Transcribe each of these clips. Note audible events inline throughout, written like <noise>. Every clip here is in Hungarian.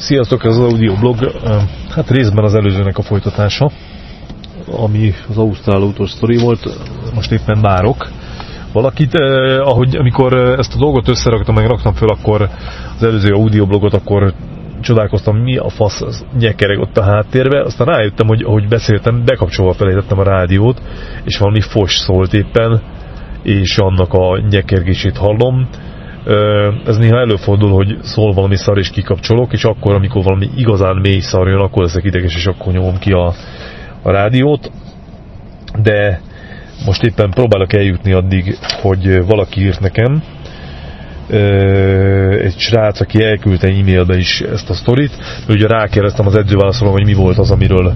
Sziasztok, ez az audioblog, hát részben az előzőnek a folytatása, ami az Ausztrál autós sztori volt, most éppen várok valakit. Eh, ahogy amikor ezt a dolgot összeraktam, meg raktam föl, akkor az előző audioblogot, akkor csodálkoztam, mi a fasz az nyekereg ott a háttérbe, aztán rájöttem, hogy ahogy beszéltem, bekapcsolva felejtettem a rádiót, és valami fos szólt éppen, és annak a nyekergését hallom, ez néha előfordul, hogy szól valami szar és kikapcsolok, és akkor, amikor valami igazán mély szar jön, akkor leszek ideges, és akkor nyomom ki a, a rádiót. De most éppen próbálok eljutni addig, hogy valaki írt nekem, egy srác, aki elküldte e-mailbe is ezt a sztorit. Ugye rákérdeztem az edzőválaszolom, hogy mi volt az, amiről,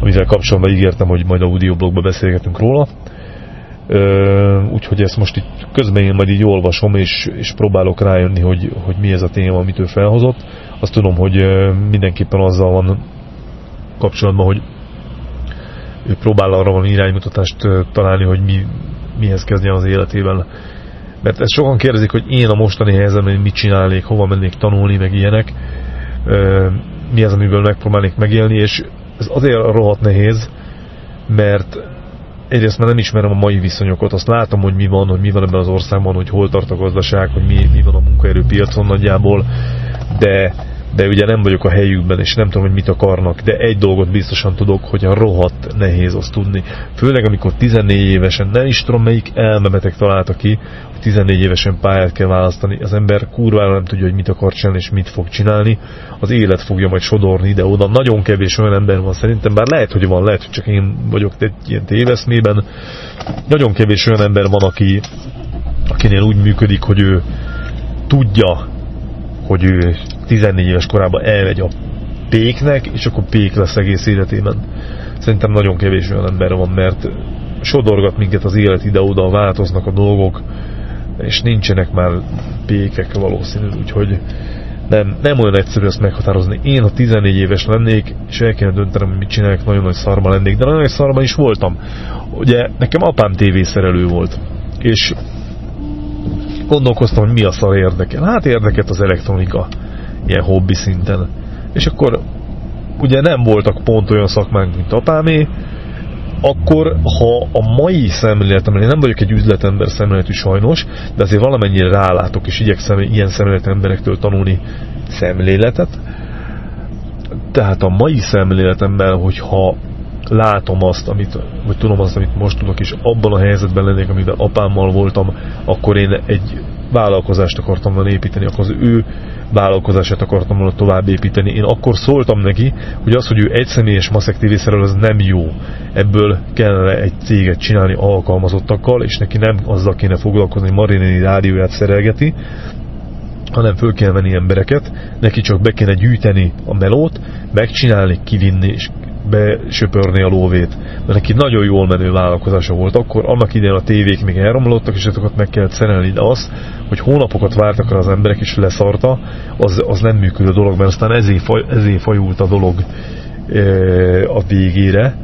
amivel kapcsolatban ígértem, hogy majd audioblogban beszélgetünk róla úgyhogy ezt most itt közben én majd így olvasom, és, és próbálok rájönni, hogy, hogy mi ez a téma, amit ő felhozott. Azt tudom, hogy mindenképpen azzal van kapcsolatban, hogy ő próbál arra van iránymutatást találni, hogy mi, mihez kezdjen az életében. Mert ezt sokan kérdezik, hogy én a mostani helyzetben mit csinálnék, hova mennék tanulni, meg ilyenek. Mi az, amiből megpróbálnék megélni, és ez azért rohadt nehéz, mert egyrészt már nem ismerem a mai viszonyokat, azt látom, hogy mi van, hogy mi van ebben az országban, hogy hol tart a gazdaság, hogy mi, mi van a munkaerőpiacon nagyjából, de de ugye nem vagyok a helyükben, és nem tudom, hogy mit akarnak, de egy dolgot biztosan tudok, hogy a rohadt nehéz azt tudni. Főleg, amikor 14 évesen, nem is tudom, melyik elmebeteg találta ki, hogy 14 évesen pályát kell választani. Az ember kurvára nem tudja, hogy mit akar csinálni, és mit fog csinálni. Az élet fogja majd sodorni ide-oda. Nagyon kevés olyan ember van szerintem, bár lehet, hogy van, lehet, hogy csak én vagyok egy ilyen téveszmében. Nagyon kevés olyan ember van, aki, akinél úgy működik, hogy ő tudja, hogy ő 14 éves korában elmegy a péknek, és akkor pék lesz egész életében. Szerintem nagyon kevés olyan ember van, mert sodorgat minket az élet ide-oda, változnak a dolgok, és nincsenek már pékek valószínű, úgyhogy nem, nem olyan egyszerű ezt meghatározni. Én, ha 14 éves lennék, és el kéne döntenem, hogy mit csinálok, nagyon nagy szarma lennék, de nagyon nagy szarma is voltam. Ugye nekem apám tévészerelő volt, és gondolkoztam, hogy mi a szar érdekel. Hát érdekelt az elektronika ilyen hobbi szinten. És akkor ugye nem voltak pont olyan szakmánk, mint apámé, akkor ha a mai szemléletemben, én nem vagyok egy üzletember szemléletű sajnos, de azért valamennyire rálátok, és igyekszem ilyen szemlélet emberektől tanulni szemléletet. Tehát a mai szemléletemben, hogyha látom azt, amit, vagy tudom azt, amit most tudok, és abban a helyzetben lennék, amivel apámmal voltam, akkor én egy vállalkozást akartam volna építeni, akkor az ő vállalkozását akartam volna tovább építeni. Én akkor szóltam neki, hogy az, hogy ő egy személyes maszek tévészerel, az nem jó. Ebből kellene egy céget csinálni alkalmazottakkal, és neki nem azzal kéne foglalkozni, hogy Marinini rádióját szerelgeti, hanem föl kell venni embereket, neki csak be kéne gyűjteni a melót, megcsinálni, kivinni és besöpörni a lóvét. De neki nagyon jól menő vállalkozása volt. Akkor annak idején a tévék még elromlottak, és azokat meg kellett szerelni, de az, hogy hónapokat vártak rá az emberek, és leszarta, az, az nem működő dolog, mert aztán ezé, faj, ezé fajult a dolog e, a végére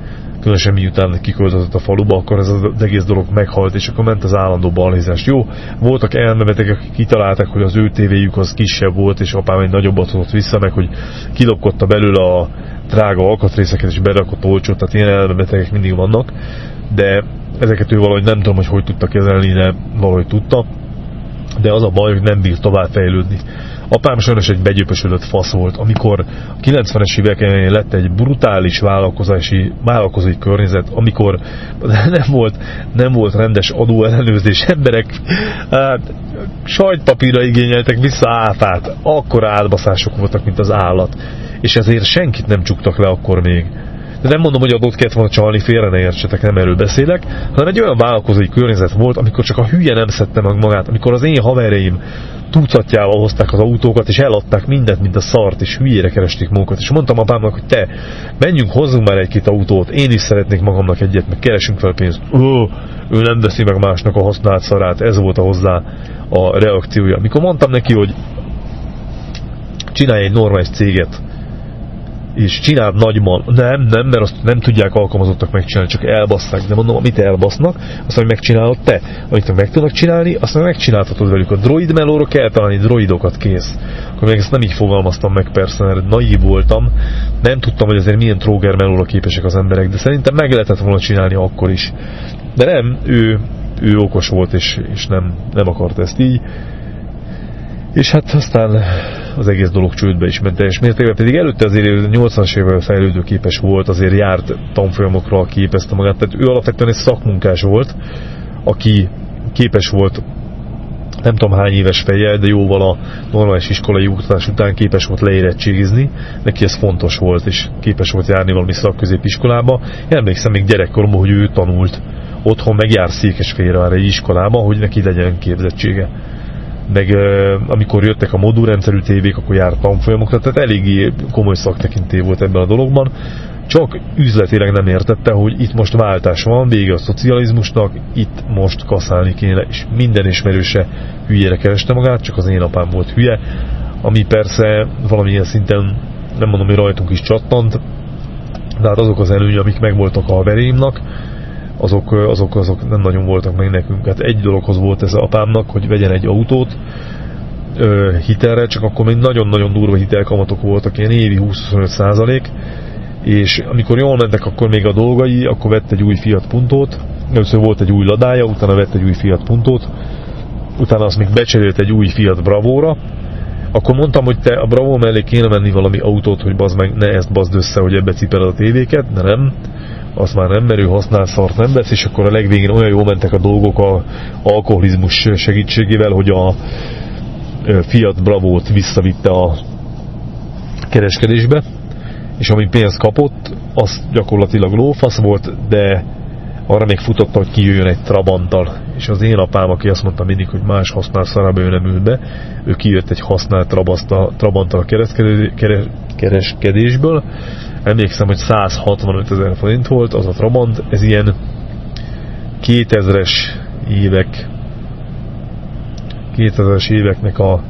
különösen miután kiköltözött a faluba, akkor ez az egész dolog meghalt, és akkor ment az állandó balhézás. Jó, voltak elmebetegek, akik kitalálták, hogy az ő tévéjük az kisebb volt, és apám egy nagyobbat hozott vissza, meg hogy kilopkodta belőle a drága alkatrészeket, és berakott olcsót, tehát ilyen elmebetegek mindig vannak, de ezeket ő valahogy nem tudom, hogy hogy tudta kezelni, de valahogy tudta, de az a baj, hogy nem bír tovább fejlődni. Apám sajnos egy begyöpösödött fasz volt, amikor a 90-es évek elején lett egy brutális vállalkozási, vállalkozói környezet, amikor <laughs> nem volt, nem volt rendes adóellenőrzés, emberek hát, sajtpapírra igényeltek vissza áfát, akkor álbaszások voltak, mint az állat. És ezért senkit nem csuktak le akkor még. De nem mondom, hogy adót kellett volna csalni, félre ne értsetek, nem erről beszélek, hanem egy olyan vállalkozói környezet volt, amikor csak a hülye nem szedte meg magát, amikor az én havereim tucatjával hozták az autókat, és eladták mindent, mint a szart, és hülyére keresték magukat. És mondtam apámnak, hogy te, menjünk, hozzunk már egy-két autót, én is szeretnék magamnak egyet, meg keresünk fel pénzt. Ó, ő nem veszi meg másnak a használt szarát, ez volt a hozzá a reakciója. Mikor mondtam neki, hogy csinálj egy normális céget, és csináld nagyban, nem, nem, mert azt nem tudják alkalmazottak megcsinálni, csak elbasszák, de mondom, amit elbasznak, azt, hogy megcsinálod te, amit meg tudnak csinálni, azt meg megcsinálhatod velük. A droid melóra kell találni droidokat, kész. Akkor még ezt nem így fogalmaztam meg persze, mert naív voltam, nem tudtam, hogy azért milyen tróger melóra képesek az emberek, de szerintem meg lehetett volna csinálni akkor is. De nem, ő, ő okos volt, és, és nem, nem akart ezt így. És hát aztán az egész dolog csődbe is ment teljes mértékben, pedig előtte azért 80-as évvel fejlődőképes volt, azért járt tanfolyamokra, képezte magát, tehát ő alapvetően egy szakmunkás volt, aki képes volt nem tudom hány éves fejjel, de jóval a normális iskolai oktatás után képes volt leérettségizni, neki ez fontos volt, és képes volt járni valami szakközépiskolába. Én emlékszem még gyerekkoromban, hogy ő tanult otthon, meg jár Székesfehérvár egy iskolába, hogy neki legyen képzettsége meg amikor jöttek a modulrendszerű tévék, akkor járt tanfolyamokra, tehát eléggé komoly szaktekinté volt ebben a dologban, csak üzletileg nem értette, hogy itt most váltás van, vége a szocializmusnak, itt most kaszálni kéne, és minden ismerőse hülyére kereste magát, csak az én apám volt hülye, ami persze valamilyen szinten, nem mondom, hogy rajtunk is csattant, de hát azok az előny, amik megvoltak a haveréimnak, azok, azok, azok nem nagyon voltak meg nekünk. Hát egy dologhoz volt ez apámnak, hogy vegyen egy autót ö, hitelre, csak akkor még nagyon-nagyon durva hitelkamatok voltak, ilyen évi 25 százalék, és amikor jól mentek akkor még a dolgai, akkor vett egy új Fiat Puntót, először volt egy új ladája, utána vett egy új Fiat Puntót, utána azt még becserélt egy új Fiat Bravóra, akkor mondtam, hogy te a Bravo mellé kéne menni valami autót, hogy bazd meg, ne ezt bazd össze, hogy ebbe cipeled a tévéket, de nem azt már nem merő használ szart nem vesz, és akkor a legvégén olyan jól mentek a dolgok a alkoholizmus segítségével, hogy a Fiat Bravo-t visszavitte a kereskedésbe, és ami pénzt kapott, az gyakorlatilag lófasz volt, de arra még futotta, hogy kijöjjön egy Trabanttal. És az én apám, aki azt mondta mindig, hogy más használt szarába ő nem ül be, ő kijött egy használt Trabanttal a kereskedésből, emlékszem, hogy 165 ezer forint volt az a Trabant, ez ilyen 2000-es évek 2000-es éveknek a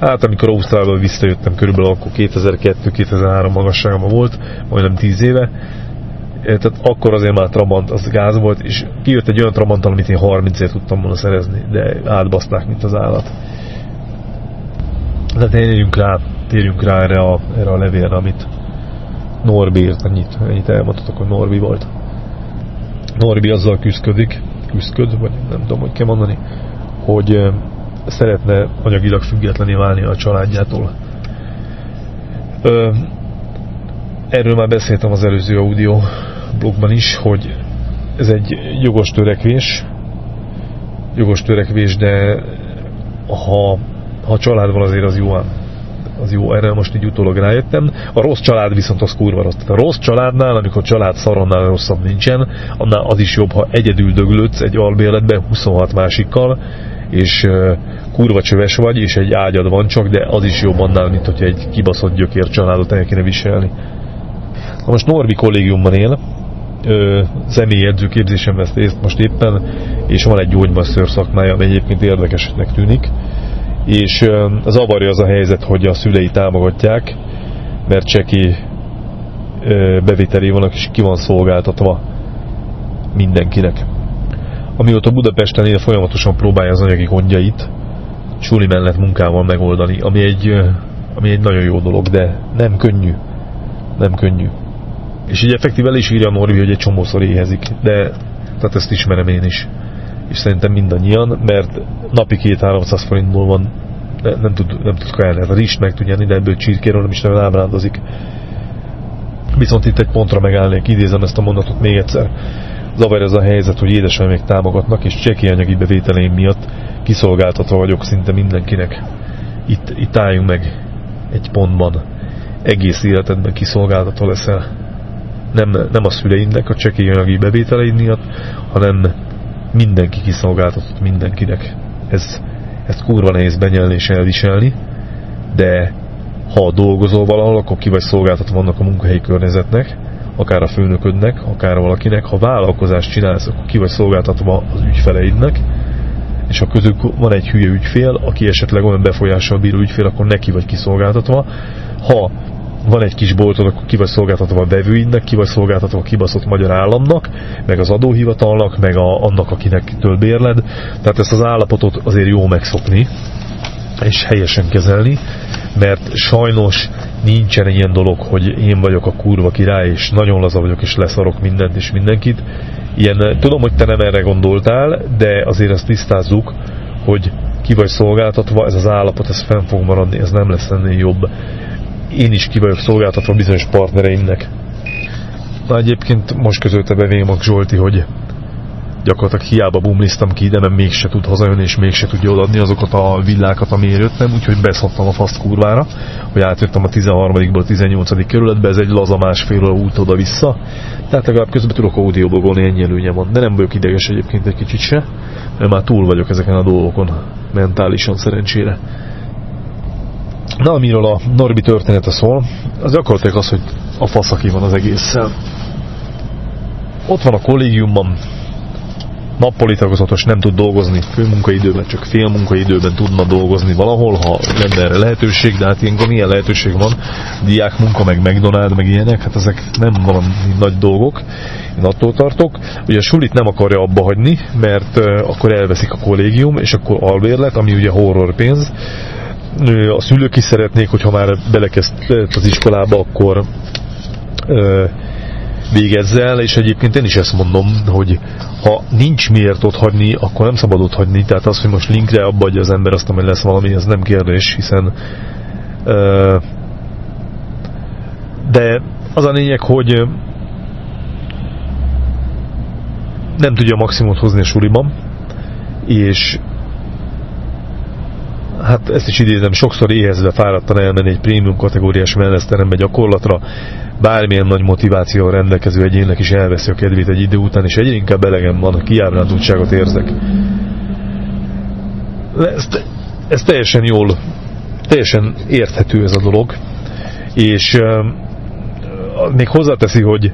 hát amikor Ausztráliából visszajöttem körülbelül akkor 2002-2003 magasságban volt, majdnem 10 éve tehát akkor azért már Trabant az gáz volt, és kijött egy olyan Trabant, amit én 30 ért tudtam volna szerezni, de átbaszták, mint az állat. De térjünk rá, térjünk rá erre a, erre a levélre, amit Norbi írt, ennyit, ennyit elmondhatok, hogy Norbi volt. Norbi azzal küzdködik, küzdköd, vagy nem tudom, hogy kell mondani, hogy szeretne anyagilag függetlené válni a családjától. Erről már beszéltem az előző audio blogban is, hogy ez egy jogos törekvés, jogos törekvés, de ha, ha család van azért az jó az jó, erre most így utólag rájöttem. A rossz család viszont az kurva rossz. A rossz családnál, amikor család szaronnál rosszabb nincsen, annál az is jobb, ha egyedül döglődsz egy albéletben 26 másikkal, és kurva csöves vagy, és egy ágyad van csak, de az is jobb annál, mint hogyha egy kibaszott gyökér családot el kéne viselni. Na most Norbi kollégiumban él, személyi edzőképzésen vesz részt most éppen, és van egy gyógymasször szakmája, ami egyébként érdekesnek tűnik és zavarja az a helyzet, hogy a szülei támogatják, mert cseki bevételé vannak, és ki van szolgáltatva mindenkinek. Amióta Budapesten él, folyamatosan próbálja az anyagi gondjait suli mellett munkával megoldani, ami egy, ami egy nagyon jó dolog, de nem könnyű. Nem könnyű. És így effektíve is írja Norvi, hogy egy csomószor éhezik, de tehát ezt ismerem én is és szerintem mindannyian, mert napi 2-300 forintból van, ne, nem tud, nem tud kajálni. Hát a rizst meg tudja de ebből csirkéről nem is nagyon ábrándozik. Viszont itt egy pontra megállnék, idézem ezt a mondatot még egyszer. Zavar ez a helyzet, hogy édesem még támogatnak, és cseki anyagi bevételeim miatt kiszolgáltatva vagyok szinte mindenkinek. Itt, itt álljunk meg egy pontban. Egész életedben kiszolgáltatva leszel. Nem, nem a szüleimnek a csekély anyagi bevételeid miatt, hanem mindenki kiszolgáltatott mindenkinek. Ez, ezt kurva nehéz benyelni és elviselni, de ha dolgozol valahol, akkor ki vagy szolgáltatva vannak a munkahelyi környezetnek, akár a főnöködnek, akár valakinek. Ha vállalkozást csinálsz, akkor ki vagy szolgáltatva az ügyfeleidnek, és ha közük van egy hülye ügyfél, aki esetleg olyan befolyással bíró ügyfél, akkor neki vagy kiszolgáltatva. Ha van egy kis boltod, akkor ki vagy szolgáltatva a vevőidnek, ki vagy szolgáltatva a kibaszott magyar államnak, meg az adóhivatalnak, meg a, annak, akinek től bérled. Tehát ezt az állapotot azért jó megszokni, és helyesen kezelni, mert sajnos nincsen egy ilyen dolog, hogy én vagyok a kurva király, és nagyon laza vagyok, és leszarok mindent és mindenkit. Ilyen, tudom, hogy te nem erre gondoltál, de azért ezt tisztázzuk, hogy ki vagy szolgáltatva, ez az állapot, ez fenn fog maradni, ez nem lesz ennél jobb. Én is ki vagyok szolgáltatva bizonyos partnereimnek. Na egyébként most közölte be Vémak Zsolti, hogy gyakorlatilag hiába bumliztam ki ide, mert mégse tud hazajönni, és mégse tudja odaadni azokat a villákat, amiért jöttem, úgyhogy beszoptam a faszt kurvára, hogy átjöttem a 13-ból a 18. kerületbe, ez egy laza másfél út oda-vissza, tehát legalább közben tudok audioblogolni, ennyi előnye van, de nem vagyok ideges egyébként egy kicsit se, mert már túl vagyok ezeken a dolgokon, mentálisan szerencsére. Na, amiről a Norbi története szól, az gyakorlatilag az, hogy a fasz, aki van az egésszel. Ott van a kollégiumban, nappali tagozatos nem tud dolgozni főmunkaidőben, csak fél munkaidőben tudna dolgozni valahol, ha lenne erre lehetőség, de hát ilyenkor milyen lehetőség van, diák munka, meg McDonald, meg ilyenek, hát ezek nem valami nagy dolgok, én attól tartok. Ugye a sulit nem akarja abba hagyni, mert akkor elveszik a kollégium, és akkor albérlet, ami ugye horror pénz. A szülők is szeretnék, hogyha már belekezd az iskolába, akkor végezzel, és egyébként én is ezt mondom, hogy ha nincs miért ott hagyni, akkor nem szabad ott hagyni. Tehát az, hogy most linkre abba adja az ember azt, hogy lesz valami, ez nem kérdés, hiszen de az a lényeg, hogy nem tudja a maximumot hozni a suliban, és hát ezt is idézem, sokszor éhezve fáradtan elmenni egy prémium kategóriás melleszterembe gyakorlatra, bármilyen nagy motiváció rendelkező egyénnek is elveszi a kedvét egy idő után, és egyre inkább elegem van, kiábrándultságot érzek. Ez, ez teljesen jól, teljesen érthető ez a dolog, és uh, még hozzáteszi, hogy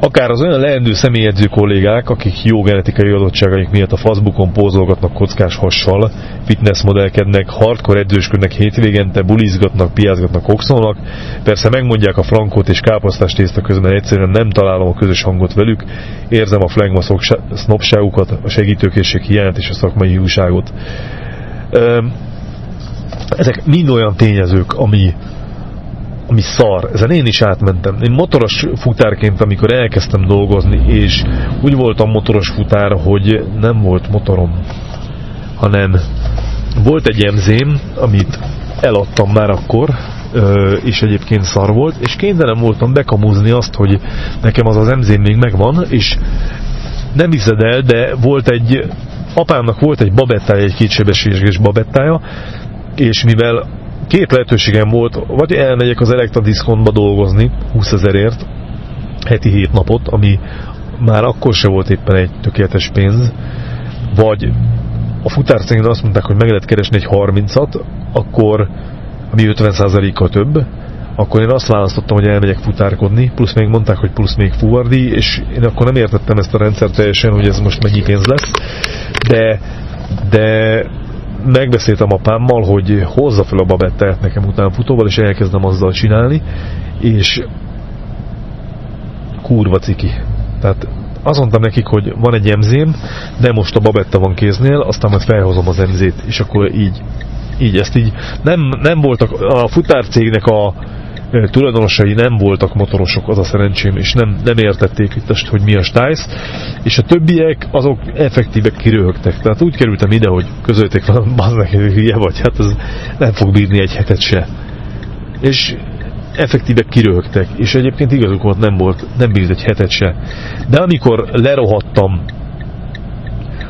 akár az olyan leendő személyedző kollégák, akik jó genetikai adottságaik miatt a Facebookon pózolgatnak kockás hassal, fitnessmodellkednek, hardcore edzősködnek hétvégente, bulizgatnak, piázgatnak, kokszolnak. Persze megmondják a frankót és káposztást tészta közben egyszerűen nem találom a közös hangot velük, érzem a flagma sznopságukat, a segítőkészség hiányt és a szakmai hiúságot. Ezek mind olyan tényezők, ami, ami szar. Ezen én is átmentem. Én motoros futárként, amikor elkezdtem dolgozni, és úgy voltam motoros futár, hogy nem volt motorom, hanem volt egy emzém, amit eladtam már akkor, és egyébként szar volt, és kénytelen voltam bekamuzni azt, hogy nekem az az emzém még megvan, és nem hiszed el, de volt egy, apámnak volt egy babettája, egy kétsebességes babettája, és mivel két lehetőségem volt, vagy elmegyek az elektrodiszkontba dolgozni 20 ezerért, heti 7 napot, ami már akkor se volt éppen egy tökéletes pénz, vagy a futárcégnél azt mondták, hogy meg lehet keresni egy 30-at, akkor, ami 50%-kal több, akkor én azt választottam, hogy elmegyek futárkodni, plusz még mondták, hogy plusz még fuvardi, és én akkor nem értettem ezt a rendszert teljesen, hogy ez most mennyi pénz lesz, de, de megbeszéltem apámmal, hogy hozza fel a babettáját nekem után futóval, és elkezdem azzal csinálni, és kurva ciki. Tehát azt mondtam nekik, hogy van egy emzém, de most a babetta van kéznél, aztán majd felhozom az emzét, és akkor így, így ezt így, nem, nem voltak, a futárcégnek a tulajdonosai nem voltak motorosok, az a szerencsém, és nem, nem értették itt, hogy mi a stájsz, és a többiek azok effektíve kiröhögtek. Tehát úgy kerültem ide, hogy közölték velem, bazd meg, hülye vagy, hát ez nem fog bírni egy hetet se. És effektíve kiröhögtek, és egyébként igazuk volt, nem volt, nem bírt egy hetet se. De amikor lerohattam,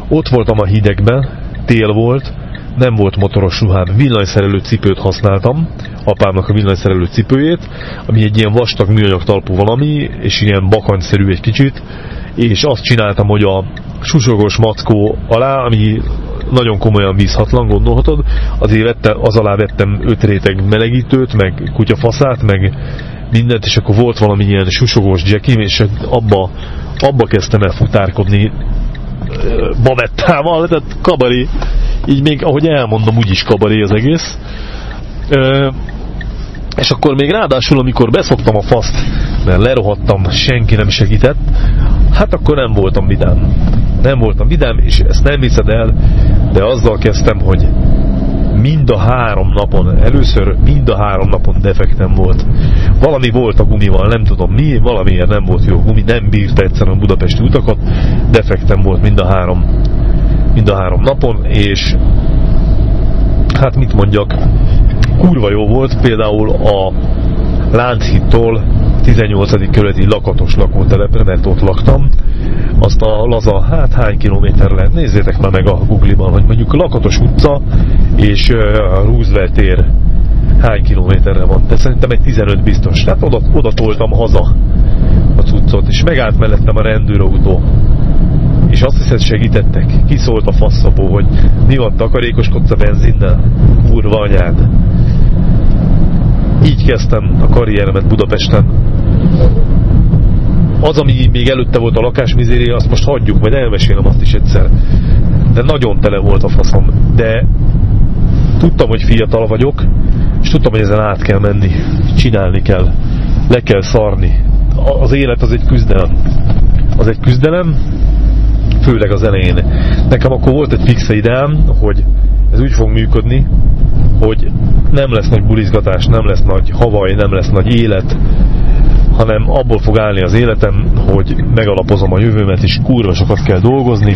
ott voltam a hidegben, tél volt, nem volt motoros ruhám, villanyszerelő cipőt használtam, apámnak a villanyszerelő cipőjét, ami egy ilyen vastag műanyag talpú valami, és ilyen bakanyszerű egy kicsit, és azt csináltam, hogy a susogos mackó alá, ami nagyon komolyan vízhatlan, gondolhatod, azért vettem, az alá vettem öt réteg melegítőt, meg kutyafaszát, meg mindent, és akkor volt valami ilyen susogós jackim, és abba, abba kezdtem el futárkodni bavettával, tehát kabari, így még ahogy elmondom, úgyis kabari az egész. És akkor még ráadásul, amikor beszoktam a faszt, mert lerohadtam, senki nem segített, hát akkor nem voltam vidám. Nem voltam vidám, és ezt nem hiszed el, de azzal kezdtem, hogy mind a három napon, először mind a három napon defektem volt. Valami volt a gumival, nem tudom mi, valamiért nem volt jó gumi, nem bírta egyszerűen a budapesti utakat, defektem volt mind a három, mind a három napon, és hát mit mondjak, kurva jó volt például a Lánchittól 18. kerületi lakatos lakótelepre, mert ott laktam, azt a laza, hát hány kilométer lehet, nézzétek már meg a Google-ban, hogy mondjuk Lakatos utca és Roosevelt tér hány kilométerre van, de szerintem egy 15 biztos. Tehát oda, oda toltam haza a cuccot, és megállt mellettem a rendőrautó. És azt hiszed segítettek. Kiszólt a faszapó, hogy mi van, takarékoskodsz a benzinnel? Kurva anyád. Így kezdtem a karrieremet Budapesten az, ami még előtte volt a lakásmizéria, azt most hagyjuk, majd elmesélem azt is egyszer. De nagyon tele volt a faszom. De tudtam, hogy fiatal vagyok, és tudtam, hogy ezen át kell menni. Csinálni kell. Le kell szarni. Az élet az egy küzdelem. Az egy küzdelem, főleg az elején. Nekem akkor volt egy fixe ideám, hogy ez úgy fog működni, hogy nem lesz nagy bulizgatás, nem lesz nagy havaj, nem lesz nagy élet, hanem abból fog állni az életem, hogy megalapozom a jövőmet, és kurva sokat kell dolgozni,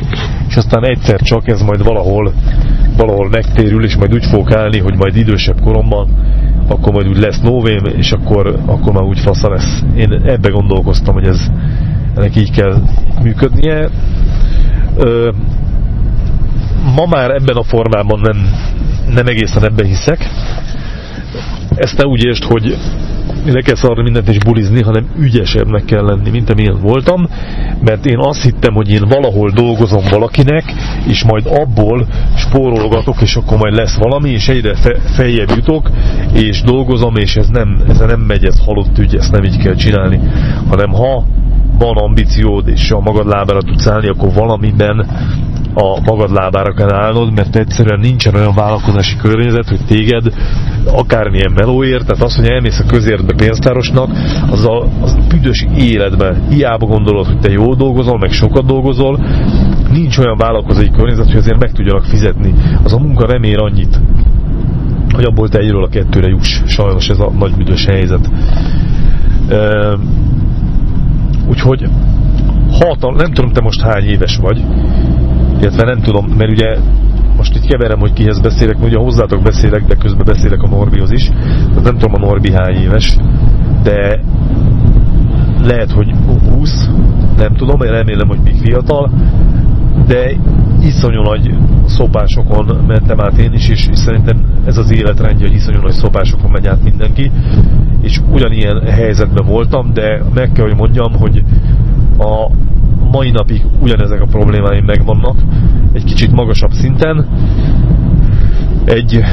és aztán egyszer csak ez majd valahol, valahol megtérül, és majd úgy fog állni, hogy majd idősebb koromban, akkor majd úgy lesz novém, és akkor, akkor már úgy fasza lesz. Én ebbe gondolkoztam, hogy ez ennek így kell működnie. Ö, ma már ebben a formában nem, nem egészen ebben hiszek. Ezt ne úgy értsd, hogy le kell szarni mindent és bulizni, hanem ügyesebbnek kell lenni, mint amilyen voltam, mert én azt hittem, hogy én valahol dolgozom valakinek, és majd abból spórolgatok, és akkor majd lesz valami, és egyre fe feljebb jutok, és dolgozom, és ez nem, ez nem megy, ez halott ügy, ezt nem így kell csinálni, hanem ha van ambíciód, és a magad lábára tudsz állni, akkor valamiben a magad lábára kell állnod, mert egyszerűen nincsen olyan vállalkozási környezet, hogy téged akármilyen melóért, tehát az, hogy elmész a közértbe pénztárosnak, az a, az a büdös életben hiába gondolod, hogy te jól dolgozol, meg sokat dolgozol, nincs olyan vállalkozói környezet, hogy azért meg tudjanak fizetni. Az a munka nem annyit, hogy abból te egyről a kettőre juss. Sajnos ez a nagy büdös helyzet. Úgyhogy hatal, nem tudom te most hány éves vagy, illetve nem tudom, mert ugye most itt keverem, hogy kihez beszélek, ugye hozzátok beszélek, de közben beszélek a Norbihoz is, tehát nem tudom a Norbi hány éves, de lehet, hogy 20, nem tudom, én remélem, hogy még fiatal, de iszonyú nagy szopásokon mentem át én is, és, szerintem ez az életrendje, hogy iszonyú nagy szopásokon megy át mindenki, és ugyanilyen helyzetben voltam, de meg kell, hogy mondjam, hogy a mai napig ugyanezek a problémáim megvannak, egy kicsit magasabb szinten. Egy,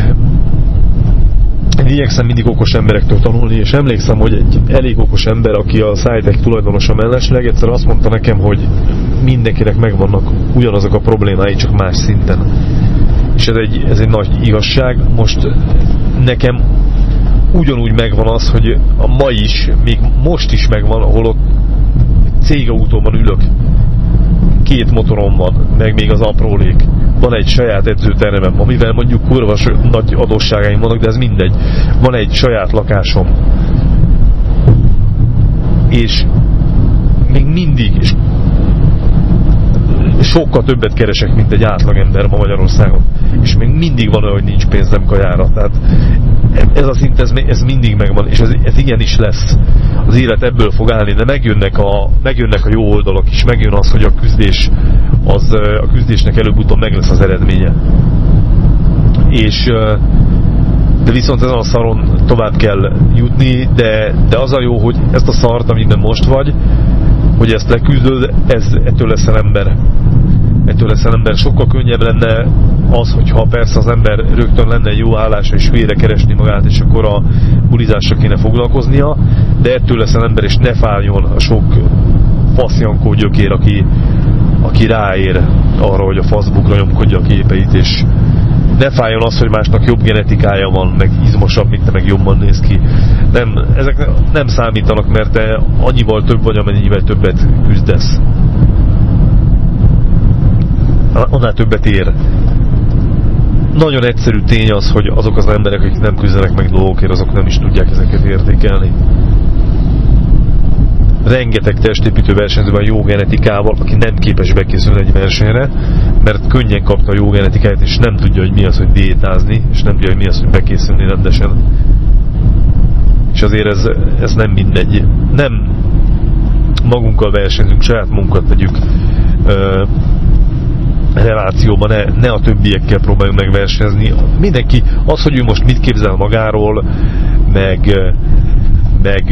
egy igyekszem mindig okos emberektől tanulni, és emlékszem, hogy egy elég okos ember, aki a Szájtek tulajdonosa mellesleg, egyszer azt mondta nekem, hogy mindenkinek megvannak ugyanazok a problémái, csak más szinten. És ez egy, ez egy nagy igazság. Most nekem ugyanúgy megvan az, hogy a ma is, még most is megvan, ahol ott cégautóban ülök, két motorom van, meg még az aprólék. Van egy saját edzőteremem, amivel mondjuk kurva nagy adósságaim vannak, de ez mindegy. Van egy saját lakásom. És még mindig, és sokkal többet keresek, mint egy átlagember ma Magyarországon. És még mindig van olyan, hogy nincs pénzem kajára. Tehát ez a szint, ez, ez mindig megvan, és ez, ez igenis lesz. Az élet ebből fog állni, de megjönnek a, megjönnek a jó oldalak is, megjön az, hogy a küzdés, az, a küzdésnek előbb-utóbb meg lesz az eredménye. És de viszont ezen a szaron tovább kell jutni, de, de az a jó, hogy ezt a szart, amiben most vagy, hogy ezt leküzdöd, ez, ettől leszel ember. Ettől leszel ember. Sokkal könnyebb lenne az, hogyha persze az ember rögtön lenne jó állása és hülyére keresni magát, és akkor a bulizásra kéne foglalkoznia, de ettől leszel ember, és ne fájjon a sok faszjankó gyökér, aki, aki ráér arra, hogy a Facebookra nyomkodja a képeit, és, ne fájjon az, hogy másnak jobb genetikája van, meg izmosabb, mint te, meg jobban néz ki. Nem, ezek nem számítanak, mert te annyival több vagy, amennyivel többet küzdesz. Annál többet ér. Nagyon egyszerű tény az, hogy azok az emberek, akik nem küzdenek meg dolgokért, azok nem is tudják ezeket értékelni rengeteg testépítő versenyző van jó genetikával, aki nem képes bekészülni egy versenyre, mert könnyen kapta a jó genetikáját, és nem tudja, hogy mi az, hogy diétázni, és nem tudja, hogy mi az, hogy bekészülni rendesen. És azért ez, ez nem mindegy. Nem magunkkal versenyzünk, saját munkat tegyük relációban, ne, ne a többiekkel próbáljunk megversenyezni. Mindenki, az, hogy ő most mit képzel magáról, meg meg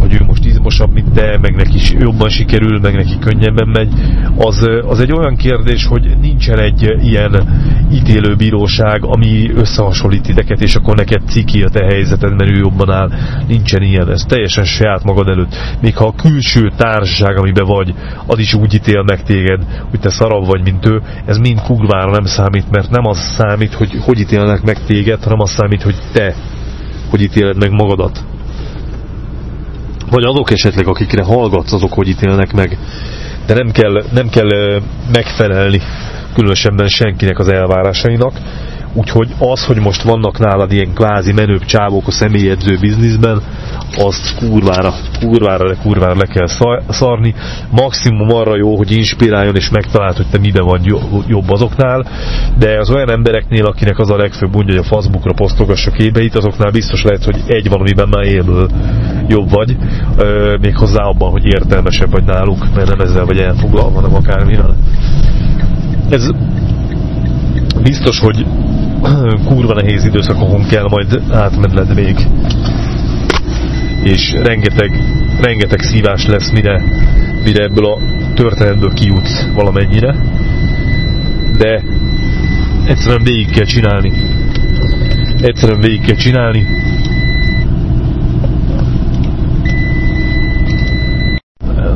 hogy ő most izmosabb, mint te, meg neki jobban sikerül, meg neki könnyebben megy, az, az egy olyan kérdés, hogy nincsen egy ilyen ítélőbíróság, ami összehasonlít titeket, és akkor neked ciki a te helyzeted, mert ő jobban áll. Nincsen ilyen, ez teljesen saját magad előtt. Még ha a külső társaság, amiben vagy, az is úgy ítél meg téged, hogy te szarabb vagy, mint ő, ez mind kurvára nem számít, mert nem az számít, hogy hogy ítélnek meg téged, hanem az számít, hogy te hogy ítéled meg magadat vagy azok esetleg, akikre hallgatsz, azok hogy ítélnek meg. De nem kell, nem kell megfelelni különösebben senkinek az elvárásainak. Úgyhogy az, hogy most vannak nálad ilyen kvázi menőbb csávók a személyedző bizniszben, azt kurvára, kurvára, kurvára le kell szarni. Maximum arra jó, hogy inspiráljon és megtalált, hogy te miben vagy jobb azoknál, de az olyan embereknél, akinek az a legfőbb mondja, hogy a Facebookra posztogassa képeit, azoknál biztos lehet, hogy egy valamiben már élből jobb vagy, még hozzá abban, hogy értelmesebb vagy náluk, mert nem ezzel vagy elfoglalva, nem akármivel. Ez biztos, hogy <clears throat> kurva nehéz időszakokon kell majd átmenned még és rengeteg, rengeteg szívás lesz, mire, mire ebből a történetből kijutsz valamennyire. De egyszerűen végig kell csinálni. Egyszerűen végig kell csinálni.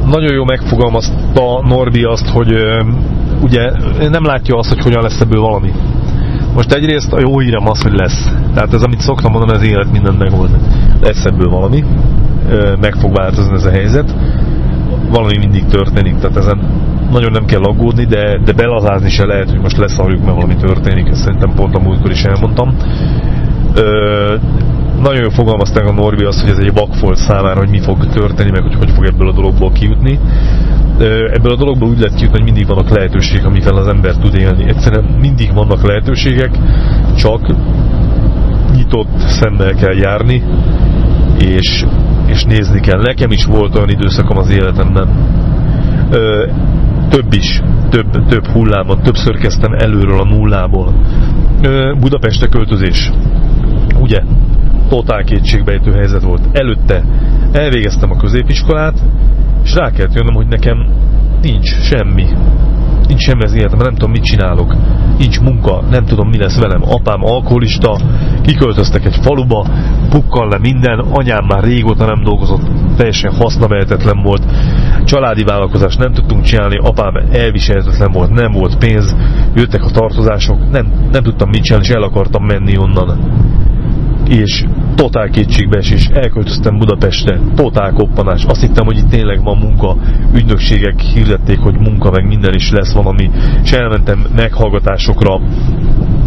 Nagyon jó megfogalmazta Norbi azt, hogy ugye nem látja azt, hogy hogyan lesz ebből valami. Most egyrészt a jó hírem az, hogy lesz. Tehát ez, amit szoktam mondani, az élet mindent megold. Lesz ebből valami, meg fog változni ez a helyzet. Valami mindig történik, tehát ezen nagyon nem kell aggódni, de, de belazázni se lehet, hogy most leszarjuk, mert valami történik, ezt szerintem pont a múltkor is elmondtam. Ö, nagyon jól fogalmazták a Norbi azt, hogy ez egy vakfolt számára, hogy mi fog történni, meg hogy hogy fog ebből a dologból kijutni ebből a dologból úgy kijutni, hogy mindig vannak lehetőségek, amivel az ember tud élni. Egyszerűen mindig vannak lehetőségek, csak nyitott szemmel kell járni, és, és nézni kell. Nekem is volt olyan időszakom az életemben, ö, több is, több, több hullámon, többször kezdtem előről a nullából. Ö, Budapestre költözés, ugye, totál kétségbejtő helyzet volt. Előtte elvégeztem a középiskolát, és rá kellett jönnöm, hogy nekem nincs semmi. Nincs semmi az életemben, nem tudom, mit csinálok. Nincs munka, nem tudom, mi lesz velem. Apám alkoholista, kiköltöztek egy faluba, pukkan le minden, anyám már régóta nem dolgozott, teljesen hasznavehetetlen volt. Családi vállalkozást nem tudtunk csinálni, apám elviselhetetlen volt, nem volt pénz, jöttek a tartozások, nem, nem tudtam mit csinálni, és el akartam menni onnan és totál kétségbeesés, elköltöztem Budapestre, totál koppanás, azt hittem, hogy itt tényleg van munka, ügynökségek hirdették, hogy munka, meg minden is lesz valami, és elmentem meghallgatásokra,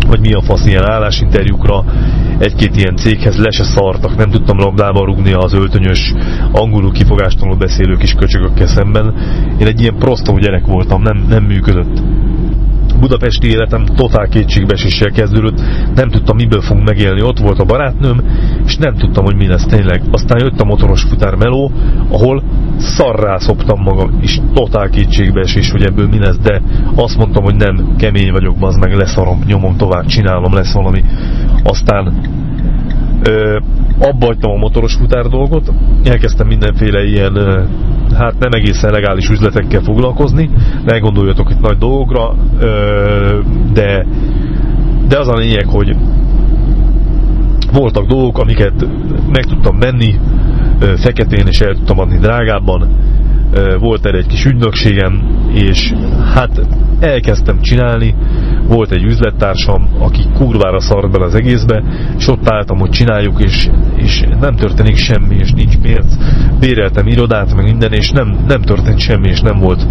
vagy mi a fasz ilyen állásinterjúkra, egy-két ilyen céghez le se szartak, nem tudtam labdába rúgni az öltönyös, angolul kifogástalanul beszélő kis köcsögökkel szemben. Én egy ilyen prostó gyerek voltam, nem, nem működött budapesti életem totál kétségbeeséssel kezdődött, nem tudtam miből fogunk megélni, ott volt a barátnőm, és nem tudtam, hogy mi lesz tényleg. Aztán jött a motoros futár meló, ahol szarrá szoptam magam, és totál kétségbeesés, hogy ebből mi lesz, de azt mondtam, hogy nem, kemény vagyok, az meg leszarom, nyomom tovább, csinálom, lesz valami. Aztán abba a motoros futár dolgot, elkezdtem mindenféle ilyen hát nem egészen legális üzletekkel foglalkozni, ne gondoljatok itt nagy dolgokra, de, de az a lényeg, hogy voltak dolgok, amiket meg tudtam venni feketén, és el tudtam adni drágábban, volt erre egy kis ügynökségem, és hát elkezdtem csinálni, volt egy üzlettársam, aki kurvára szart bele az egészbe, és ott álltam, hogy csináljuk, és, és nem történik semmi, és nincs pénz. Béreltem irodát, meg minden, és nem, nem történt semmi, és nem volt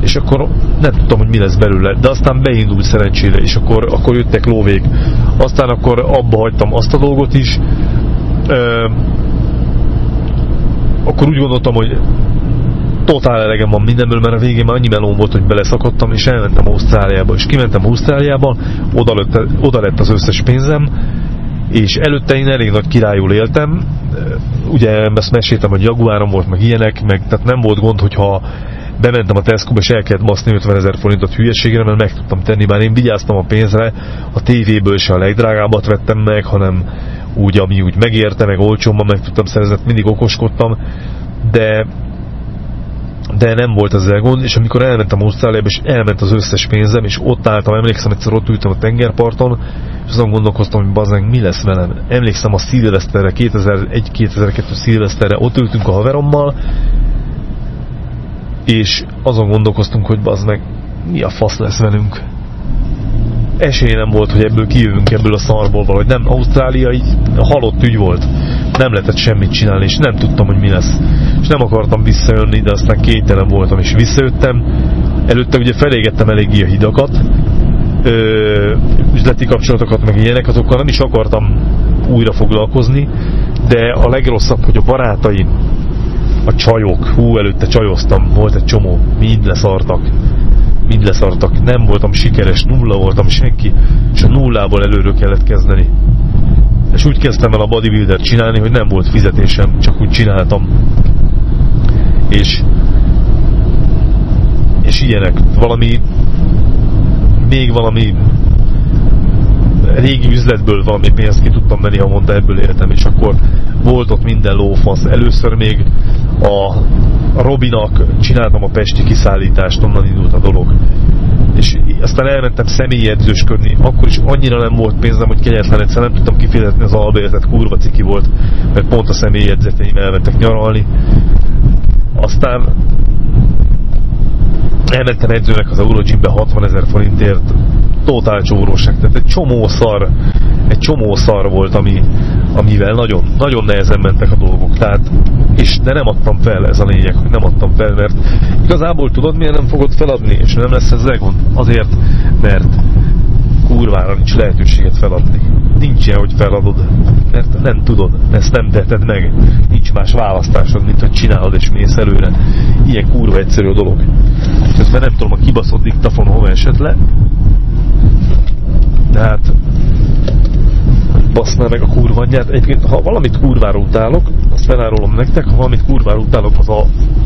és akkor nem tudtam, hogy mi lesz belőle, de aztán beindult szerencsére, és akkor, akkor jöttek lóvék. Aztán akkor abba hagytam azt a dolgot is, Ö, akkor úgy gondoltam, hogy totál elegem van mindenből, mert a végén már annyi melón volt, hogy beleszakadtam, és elmentem Ausztráliába, és kimentem Ausztráliába, oda lett, oda lett az összes pénzem, és előtte én elég nagy királyul éltem, ugye ezt meséltem, hogy jaguárom volt, meg ilyenek, meg tehát nem volt gond, hogyha bementem a Tesco-ba, és el kellett baszni 50 ezer forintot hülyeségre, mert meg tudtam tenni, bár én vigyáztam a pénzre, a tévéből se a legdrágábbat vettem meg, hanem úgy, ami úgy megérte, meg olcsóban meg tudtam szerezni, mindig okoskodtam, de de nem volt az gond, és amikor elmentem Ausztráliába, és elment az összes pénzem, és ott álltam, emlékszem, egyszer ott ültem a tengerparton, és azon gondolkoztam, hogy bazánk, mi lesz velem. Emlékszem a szilveszterre, 2001-2002 szilveszterre, ott ültünk a haverommal, és azon gondolkoztunk, hogy bazd meg, mi a fasz lesz velünk esély nem volt, hogy ebből kijövünk ebből a szarból valahogy nem, Ausztrália így halott ügy volt. Nem lehetett semmit csinálni, és nem tudtam, hogy mi lesz. És nem akartam visszajönni, de aztán kénytelen voltam, és visszajöttem. Előtte ugye felégettem eléggé a hidakat, ö, üzleti kapcsolatokat, meg ilyenek, azokkal nem is akartam újra foglalkozni, de a legrosszabb, hogy a barátaim, a csajok, hú, előtte csajoztam, volt egy csomó, mind leszartak mind leszartak, nem voltam sikeres, nulla voltam senki, és a nullából előről kellett kezdeni. És úgy kezdtem el a bodybuilder csinálni, hogy nem volt fizetésem, csak úgy csináltam. És és ilyenek, valami még valami régi üzletből valami pénzt ki tudtam venni, ha mondta, ebből éltem, és akkor volt ott minden lófasz. Először még a Robinak csináltam a pesti kiszállítást, onnan indult a dolog. És aztán elmentem személyedzősködni, akkor is annyira nem volt pénzem, hogy kegyetlen egyszer nem tudtam kifizetni az albérletet, kurva ciki volt, mert pont a személyedzeteim elmentek nyaralni. Aztán elmentem edzőnek az Eurogymbe 60 ezer forintért, totál csóróság, tehát egy csomó szar, egy csomó szar volt, ami, amivel nagyon, nagyon nehezen mentek a dolgok, tehát, és de nem adtam fel, ez a lényeg, hogy nem adtam fel, mert igazából tudod miért nem fogod feladni, és nem lesz ez gond? Azért, mert kurvára nincs lehetőséget feladni. Nincs ilyen, hogy feladod, mert nem tudod, ezt nem teheted meg. Nincs más választásod, mint hogy csinálod és mész előre. Ilyen kurva egyszerű a dolog. Közben nem tudom, a kibaszott diktafon hova esett le. Tehát baszná meg a kurva anyját. Egyébként, ha valamit kurvára utálok, azt felárulom nektek, ha valamit kurvára utálok, az a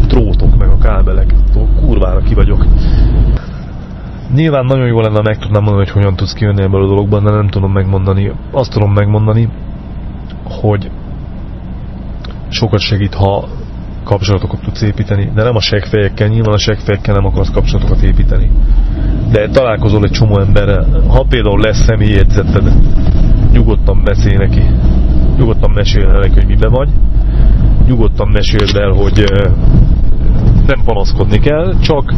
trótok, meg a kábelek. Kurvára ki vagyok. Nyilván nagyon jó lenne, meg tudnám mondani, hogy hogyan tudsz kijönni ebből a dologban, de nem tudom megmondani. Azt tudom megmondani, hogy sokat segít, ha kapcsolatokat tudsz építeni, de nem a segfejekkel, nyilván a segfejekkel nem akarsz kapcsolatokat építeni. De találkozol egy csomó emberrel, ha például lesz személyjegyzeted, nyugodtan beszélj neki, nyugodtan mesélj neki, hogy mibe vagy, nyugodtan meséld el, hogy nem panaszkodni kell, csak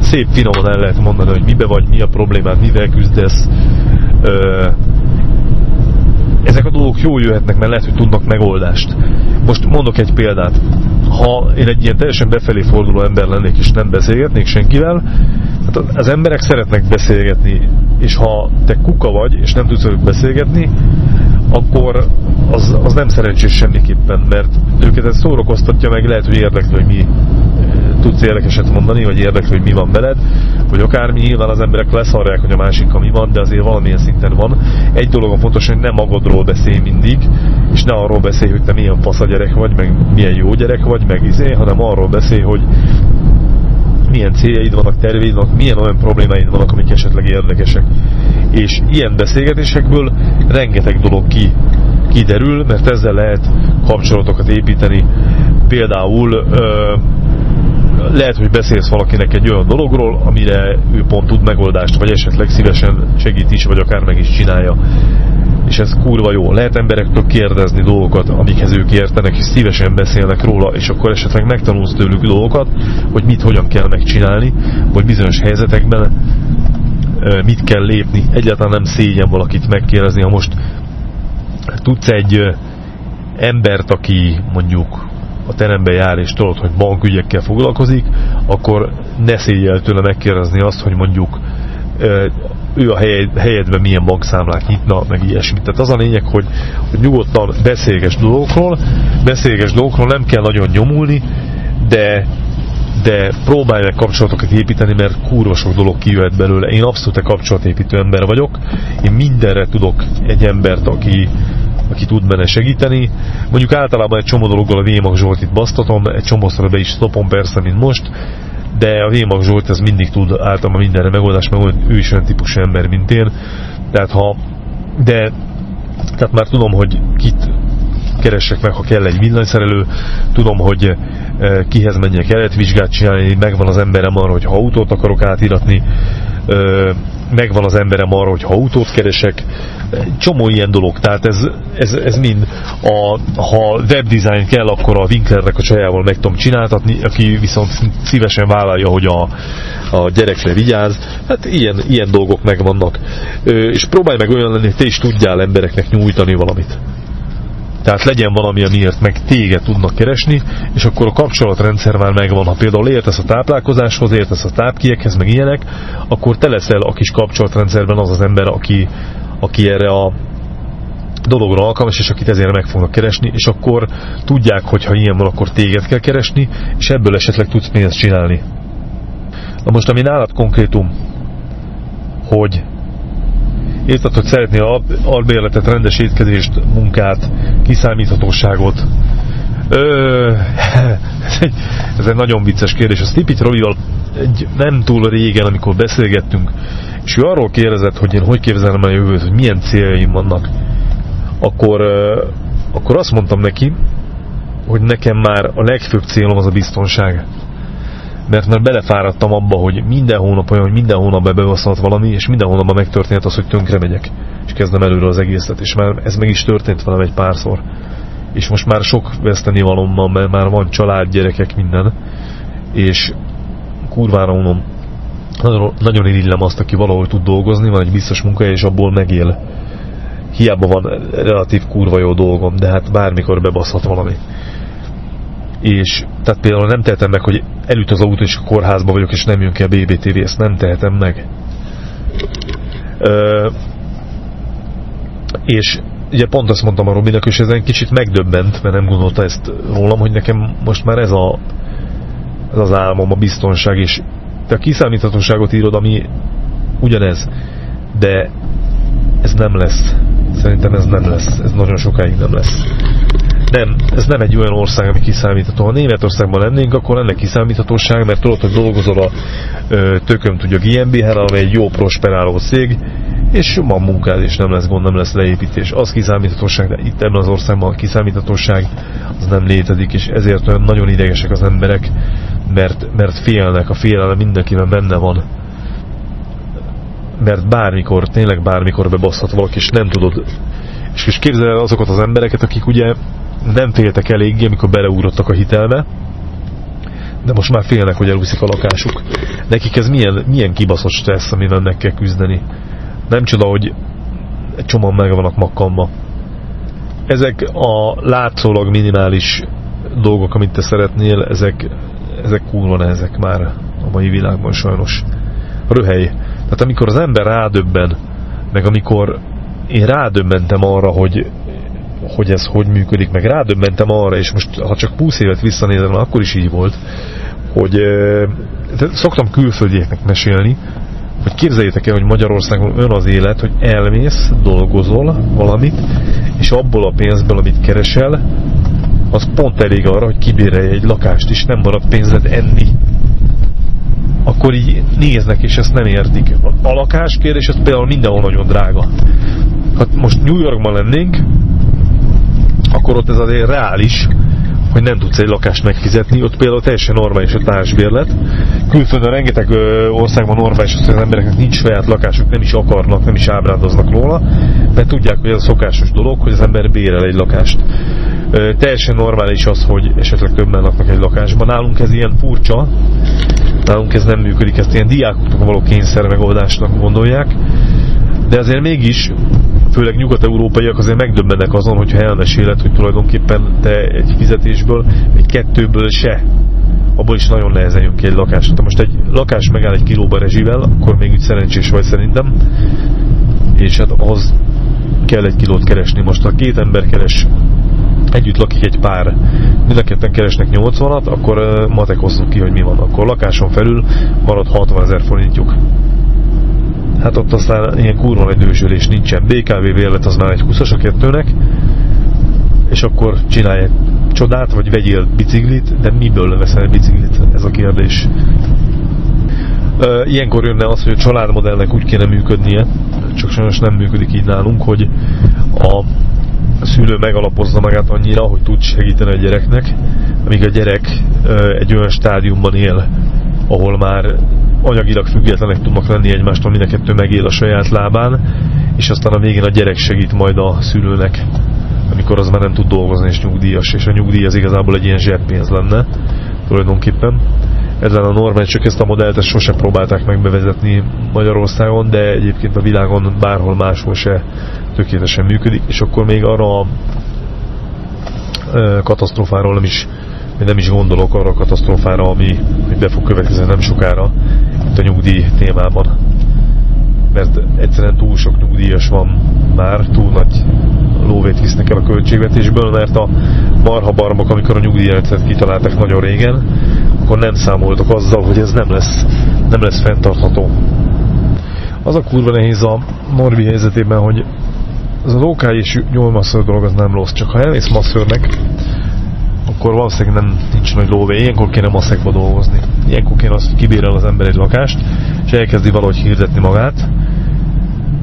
szép finoman el lehet mondani, hogy mibe vagy, mi a problémád, mivel küzdesz. Ezek a dolgok jól jöhetnek, mert lehet, hogy tudnak megoldást. Most mondok egy példát. Ha én egy ilyen teljesen befelé forduló ember lennék, és nem beszélgetnék senkivel, hát az emberek szeretnek beszélgetni, és ha te kuka vagy, és nem tudsz velük beszélgetni, akkor az, az nem szerencsés semmiképpen, mert őket ez szórakoztatja meg, lehet, hogy érdekli, hogy mi tudsz érdekeset mondani, vagy érdekli, hogy mi van veled, vagy akármi, nyilván az emberek leszarják, hogy a másik mi van, de azért valamilyen szinten van. Egy dolog a fontos, hogy nem magadról beszélj mindig, és ne arról beszélj, hogy te milyen fasz a gyerek vagy, meg milyen jó gyerek vagy, meg izé, hanem arról beszélj, hogy milyen céljaid vannak, terveid vannak, milyen olyan problémáid vannak, amik esetleg érdekesek. És ilyen beszélgetésekből rengeteg dolog ki, kiderül, mert ezzel lehet kapcsolatokat építeni. Például ö, lehet, hogy beszélsz valakinek egy olyan dologról, amire ő pont tud megoldást, vagy esetleg szívesen segít is, vagy akár meg is csinálja. És ez kurva jó. Lehet emberektől kérdezni dolgokat, amikhez ők értenek, és szívesen beszélnek róla, és akkor esetleg megtanulsz tőlük dolgokat, hogy mit hogyan kell megcsinálni, vagy bizonyos helyzetekben mit kell lépni. Egyáltalán nem szégyen valakit megkérdezni, ha most tudsz egy embert, aki mondjuk a terembe jár, és tudod, hogy bankügyekkel foglalkozik, akkor ne szégyel tőle megkérdezni azt, hogy mondjuk ő a helyedben milyen bankszámlát nyitna, meg ilyesmit. Tehát az a lényeg, hogy, hogy nyugodtan beszélges dolgokról, beszélges dolgokról nem kell nagyon nyomulni, de de próbálj meg kapcsolatokat építeni, mert kurva sok dolog kijöhet belőle. Én abszolút egy kapcsolatépítő ember vagyok, én mindenre tudok egy embert, aki, aki tud benne segíteni. Mondjuk általában egy csomó dologgal a Vémak Zsoltit basztatom, egy csomószor be is stopom persze, mint most, de a Vémak Zsolt ez mindig tud általában mindenre megoldás, mert ő is olyan típusú ember, mint én. Tehát ha, de tehát már tudom, hogy kit keressek meg, ha kell egy villanyszerelő, tudom, hogy eh, kihez menjek életvizsgát csinálni, megvan az emberem arra, hogy ha autót akarok átiratni, megvan az emberem arra, hogy ha autót keresek, csomó ilyen dolog, tehát ez, ez, ez mind, a, ha webdesign kell, akkor a Winklernek a csajával meg tudom csináltatni, aki viszont szívesen vállalja, hogy a, a gyerekre vigyáz, hát ilyen, ilyen dolgok megvannak. És próbálj meg olyan lenni, hogy te is tudjál embereknek nyújtani valamit. Tehát legyen valami, amiért meg téged tudnak keresni, és akkor a kapcsolatrendszer már megvan. Ha például értesz a táplálkozáshoz, értesz a tápkiekhez, meg ilyenek, akkor te leszel a kis kapcsolatrendszerben az az ember, aki, aki erre a dologra alkalmas, és akit ezért meg fognak keresni, és akkor tudják, hogy ha ilyen van, akkor téged kell keresni, és ebből esetleg tudsz pénzt csinálni. Na most, ami nálad konkrétum, hogy Hogy szeretné a albérletet, rendes étkezést, munkát, kiszámíthatóságot. Ö, <laughs> ez egy nagyon vicces kérdés. A Stipit Robival egy nem túl régen, amikor beszélgettünk, és ő arról kérdezett, hogy én hogy képzelem el a jövőt, hogy milyen céljaim vannak, akkor, akkor azt mondtam neki, hogy nekem már a legfőbb célom az a biztonság mert már belefáradtam abba, hogy minden hónap olyan, hogy minden hónapban bebaszhat valami, és minden hónapban megtörténhet az, hogy tönkre megyek, és kezdem előre az egészet, és már ez meg is történt velem egy párszor. És most már sok veszteni valommal, mert már van család, gyerekek, minden, és kurvára unom. Nagyon, nagyon irigylem azt, aki valahol tud dolgozni, van egy biztos munkája, és abból megél. Hiába van relatív kurva jó dolgom, de hát bármikor bebaszhat valami és tehát például nem tehetem meg, hogy elüt az autó és a kórházba vagyok, és nem jön ki a BBTV, ezt nem tehetem meg. Ö, és ugye pont azt mondtam a Robinak, és ezen kicsit megdöbbent, mert nem gondolta ezt rólam, hogy nekem most már ez, a, ez az álmom, a biztonság, és te a kiszámíthatóságot írod, ami ugyanez, de ez nem lesz. Szerintem ez nem lesz. Ez nagyon sokáig nem lesz. Nem, ez nem egy olyan ország, ami kiszámítható. Ha Németországban lennénk, akkor lenne kiszámíthatóság, mert tudod, hogy dolgozol a tököm tudja GmbH-re, ami egy jó prosperáló cég, és van munkád, és nem lesz gond, nem lesz leépítés. Az kiszámíthatóság, de itt ebben az országban a kiszámíthatóság az nem létezik, és ezért olyan nagyon idegesek az emberek, mert, mert félnek, a félelem mindenkiben benne van mert bármikor, tényleg bármikor bebaszhat valaki, és nem tudod. És, és képzel el azokat az embereket, akik ugye nem féltek eléggé, amikor beleugrottak a hitelbe, de most már félnek, hogy elúszik a lakásuk. Nekik ez milyen, milyen kibaszott stressz, amivel meg kell küzdeni. Nem csoda, hogy egy csomóan meg vannak. Ezek a látszólag minimális dolgok, amit te szeretnél, ezek, ezek kurva nehezek már a mai világban sajnos. Röhely. Tehát amikor az ember rádöbben, meg amikor én rádöbbentem arra, hogy hogy ez hogy működik, meg rádöbbentem arra, és most ha csak 20 évet visszanézem, akkor is így volt, hogy szoktam külföldieknek mesélni, hogy képzeljétek el, hogy Magyarországon ön az élet, hogy elmész, dolgozol valamit, és abból a pénzből, amit keresel, az pont elég arra, hogy kibérelj egy lakást, és nem marad pénzed enni. Akkor így néznek, és ezt nem értik. A lakáskérdés, ez például mindenhol nagyon drága. Ha most New Yorkban lennénk, akkor ott ez azért reális, hogy nem tudsz egy lakást megfizetni, ott például teljesen normális a társbérlet. Külföldön rengeteg országban normális hogy az embereknek nincs saját lakásuk, nem is akarnak, nem is ábrándoznak róla, mert tudják, hogy ez a szokásos dolog, hogy az ember bérel egy lakást. Teljesen normális az, hogy esetleg többen laknak egy lakásban. Nálunk ez ilyen furcsa, nálunk ez nem működik, ezt ilyen diákoknak való kényszer megoldásnak gondolják, de azért mégis főleg nyugat-európaiak azért megdöbbennek azon, hogyha elmeséled, hogy tulajdonképpen te egy fizetésből, egy kettőből se, abból is nagyon nehezen jön ki egy lakás. Ha most egy lakás megáll egy kilóba rezsivel, akkor még úgy szerencsés vagy szerintem, és hát ahhoz kell egy kilót keresni. Most ha két ember keres együtt lakik egy pár, mind a ketten keresnek 80-at, akkor matekozzuk ki, hogy mi van. Akkor lakáson felül marad 60 ezer forintjuk hát ott aztán ilyen kurva nagy dősölés nincsen. BKV vélet az már egy 20-as a kettőnek, és akkor csinálj egy csodát, vagy vegyél biciklit, de miből veszel biciklit? Ez a kérdés. Ilyenkor jönne az, hogy a családmodellnek úgy kéne működnie, csak sajnos nem működik így nálunk, hogy a szülő megalapozza magát annyira, hogy tud segíteni a gyereknek, amíg a gyerek egy olyan stádiumban él, ahol már anyagilag függetlenek tudnak lenni egymástól, mind a kettő megél a saját lábán, és aztán a végén a gyerek segít majd a szülőnek, amikor az már nem tud dolgozni és nyugdíjas, és a nyugdíj az igazából egy ilyen zseppénz lenne tulajdonképpen. Ezen a normál, csak ezt a modellt ezt sose próbálták meg bevezetni Magyarországon, de egyébként a világon bárhol máshol se tökéletesen működik, és akkor még arra a katasztrofáról nem is én nem is gondolok arra a katasztrófára, ami be fog következni nem sokára, itt a nyugdíj témában. Mert egyszerűen túl sok nyugdíjas van már, túl nagy lóvét visznek el a költségvetésből, mert a marha barmok, amikor a nyugdíjrendszert kitaláltak nagyon régen, akkor nem számoltak azzal, hogy ez nem lesz, nem lesz fenntartható. Az a kurva nehéz a Norbi helyzetében, hogy az a lókály és nyolmasszor dolog az nem rossz, csak ha elmész masszörnek, akkor valószínűleg nem nincs nagy lóvé. Ilyenkor kéne maszekba dolgozni. Ilyenkor kéne az, hogy kibérel az ember egy lakást, és elkezdi valahogy hirdetni magát,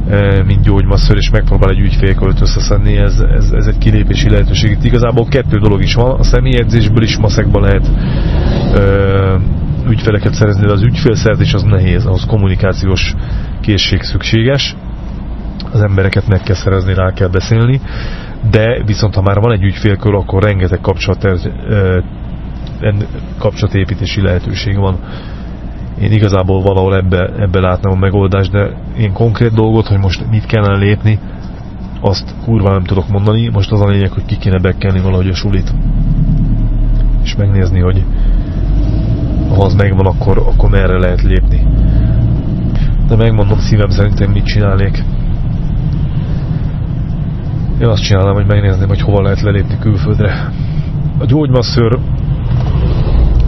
e, mint gyógymasször, és megpróbál egy ügyfélkölt összeszedni, ez, ez, ez egy kilépési lehetőség. Itt igazából kettő dolog is van, a személyedzésből is maszekba lehet ö, e, ügyfeleket szerezni, de az ügyfélszerzés az nehéz, ahhoz kommunikációs készség szükséges, az embereket meg kell szerezni, rá kell beszélni, de viszont ha már van egy ügyfélkör, akkor rengeteg kapcsolat, kapcsolatépítési lehetőség van. Én igazából valahol ebbe, ebbe látnám a megoldást, de én konkrét dolgot, hogy most mit kellene lépni, azt kurva nem tudok mondani. Most az a lényeg, hogy ki kéne bekelni valahogy a sulit. És megnézni, hogy ha az megvan, akkor, akkor merre lehet lépni. De megmondom szívem szerintem mit csinálnék. Én azt csinálom, hogy megnézném, hogy hova lehet lelépni külföldre. A gyógymasszőr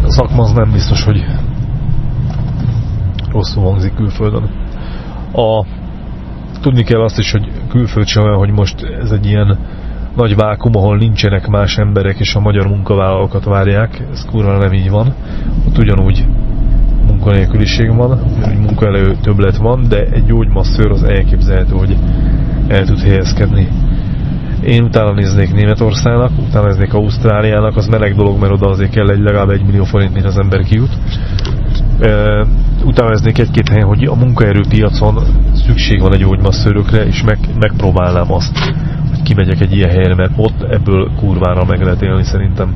szakma az nem biztos, hogy rosszul hangzik külföldön. A, tudni kell azt is, hogy külföld sem olyan, hogy most ez egy ilyen nagy vákum, ahol nincsenek más emberek, és a magyar munkavállalókat várják. Ez kurva nem így van. Ott ugyanúgy munkanélküliség van, ugyanúgy munkaelő többlet van, de egy gyógymasszőr az elképzelhető, hogy el tud helyezkedni én utána néznék Németországnak, utána néznék Ausztráliának, az meleg dolog, mert oda azért kell egy legalább egy millió forint, mint az ember kijut. Utána néznék egy-két helyen, hogy a munkaerőpiacon szükség van egy gyógymasszőrökre, és meg, megpróbálnám azt, hogy kimegyek egy ilyen helyre, mert ott ebből kurvára meg lehet élni szerintem.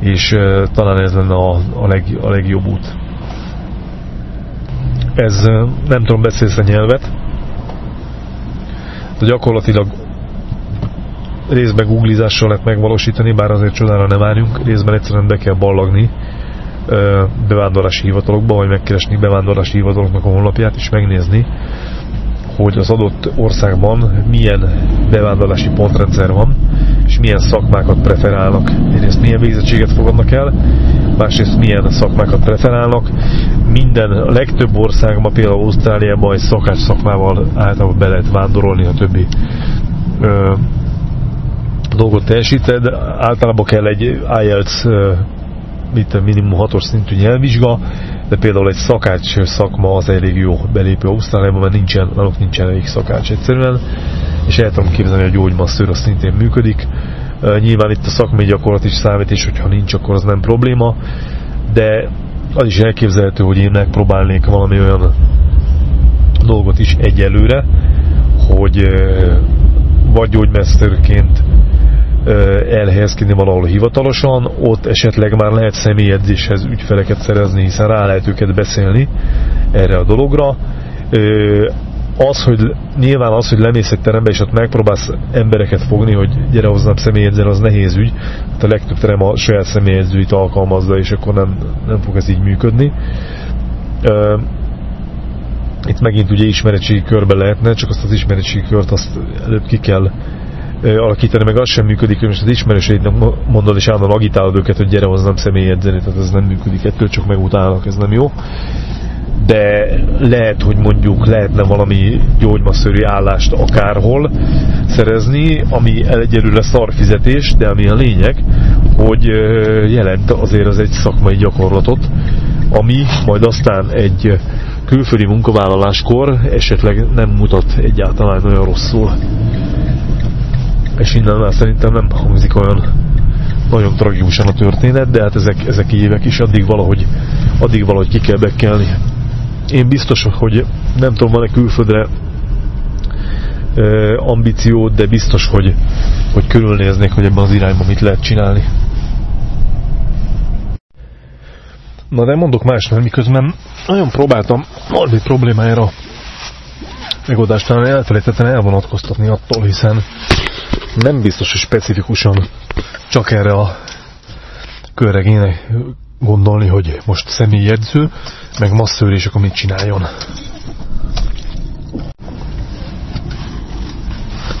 És talán ez lenne a, a, leg, a legjobb út. Ez nem tudom, beszélsz a nyelvet, de gyakorlatilag részben googlizással lehet megvalósítani, bár azért csodára nem várjunk, részben egyszerűen be kell ballagni bevándorlási hivatalokba, vagy megkeresni bevándorlási hivataloknak a honlapját, és megnézni, hogy az adott országban milyen bevándorlási pontrendszer van, és milyen szakmákat preferálnak. Egyrészt milyen végzettséget fogadnak el, másrészt milyen szakmákat preferálnak. Minden, a legtöbb országban, például Ausztráliában egy szakács szakmával általában be lehet vándorolni, a többi dolgot teljesíted, általában kell egy IELTS mit minimum 6-os szintű nyelvvizsga, de például egy szakács szakma az elég jó belépő Ausztráliában, mert nincsen, náluk nincsen elég szakács egyszerűen, és el tudom képzelni, hogy a gyógymasszőr az szintén működik, Nyilván itt a szakmai gyakorlat is számít, és hogyha nincs, akkor az nem probléma, de az is elképzelhető, hogy én megpróbálnék valami olyan dolgot is egyelőre, hogy vagy gyógymesterként elhelyezkedni valahol hivatalosan, ott esetleg már lehet személyedzéshez ügyfeleket szerezni, hiszen rá lehet őket beszélni erre a dologra. Az, hogy nyilván az, hogy lemész egy terembe, és ott megpróbálsz embereket fogni, hogy gyere hozzám személyedzen, az nehéz ügy. Hát a legtöbb terem a saját személyedzőit alkalmazza, és akkor nem, nem fog ez így működni. Itt megint ugye ismeretségi körbe lehetne, csak azt az ismeretségi kört azt előbb ki kell alakítani, meg az sem működik, hogy most az ismerőseidnek mondod, és állandóan agitálod őket, hogy gyere hozzám személyedzeni, tehát ez nem működik, ettől csak megutálnak, ez nem jó. De lehet, hogy mondjuk lehetne valami gyógymasszőri állást akárhol szerezni, ami egyelőre szarfizetés, de ami a lényeg, hogy jelent azért az egy szakmai gyakorlatot, ami majd aztán egy külföldi munkavállaláskor esetleg nem mutat egyáltalán olyan rosszul és innen már szerintem nem hangzik olyan nagyon tragikusan a történet, de hát ezek, ezek évek is, addig valahogy, addig valahogy ki kell bekelni. Én biztos, hogy nem tudom, van-e külföldre e, ambíció, de biztos, hogy, hogy körülnéznék, hogy ebben az irányban mit lehet csinálni. Na de mondok más, mert miközben nagyon próbáltam valami problémájára megoldást talán elfelejtettem elvonatkoztatni attól, hiszen nem biztos, hogy specifikusan csak erre a körre kéne gondolni, hogy most személyjegyző, meg masszőr, és akkor mit csináljon.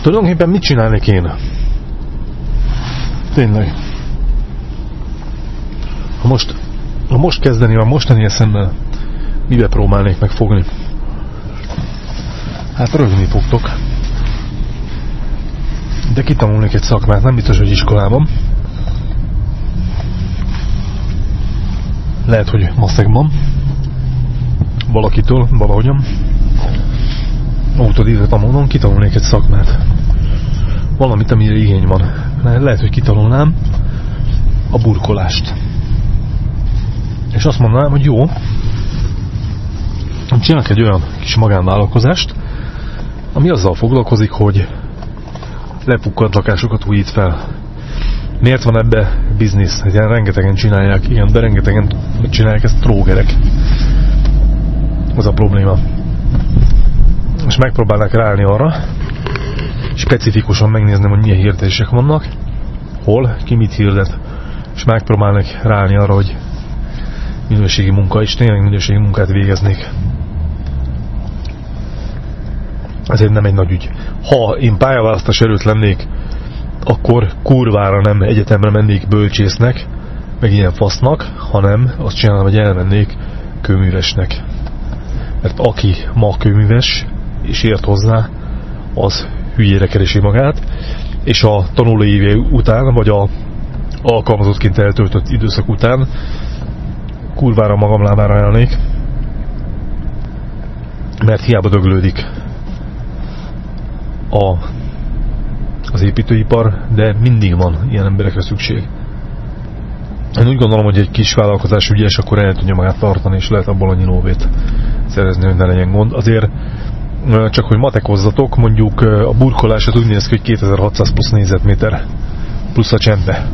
Tulajdonképpen mit csinálni kéne? Tényleg. Ha most, ha most kezdeni, a mostani eszemmel mibe próbálnék megfogni? Hát rögni fogtok de kitanulnék egy szakmát, nem biztos, hogy iskolában. Lehet, hogy maszegban. Valakitől, valahogyan. Autodidakta módon kitanulnék egy szakmát. Valamit, amire igény van. Lehet, hogy kitanulnám a burkolást. És azt mondanám, hogy jó, csinálok egy olyan kis magánvállalkozást, ami azzal foglalkozik, hogy lepukkadt lakásokat újít fel. Miért van ebbe biznisz? Ilyen rengetegen csinálják, igen, de rengetegen csinálják ezt trógerek. Az a probléma. És megpróbálnak ráállni arra, specifikusan megnézni, hogy milyen hirdetések vannak, hol, ki mit hirdet, és megpróbálnak ráállni arra, hogy minőségi munka, és tényleg minőségi munkát végeznék. Ezért nem egy nagy ügy. Ha én pályaválasztás előtt lennék, akkor kurvára nem egyetemre mennék bölcsésznek, meg ilyen fasznak, hanem azt csinálom, hogy elmennék kőművesnek. Mert aki ma kőműves, és ért hozzá, az hülyére keresi magát, és a tanulóévé után, vagy a alkalmazottként eltöltött időszak után kurvára magam lábára állnék, mert hiába döglődik a, az építőipar, de mindig van ilyen emberekre szükség. Én úgy gondolom, hogy egy kis vállalkozás ügyes, akkor el tudja magát tartani, és lehet abból annyi lóvét szerezni, hogy ne legyen gond. Azért csak hogy matekozzatok, mondjuk a burkolás az úgy néz ki, hogy 2600 plusz négyzetméter plusz a csempe,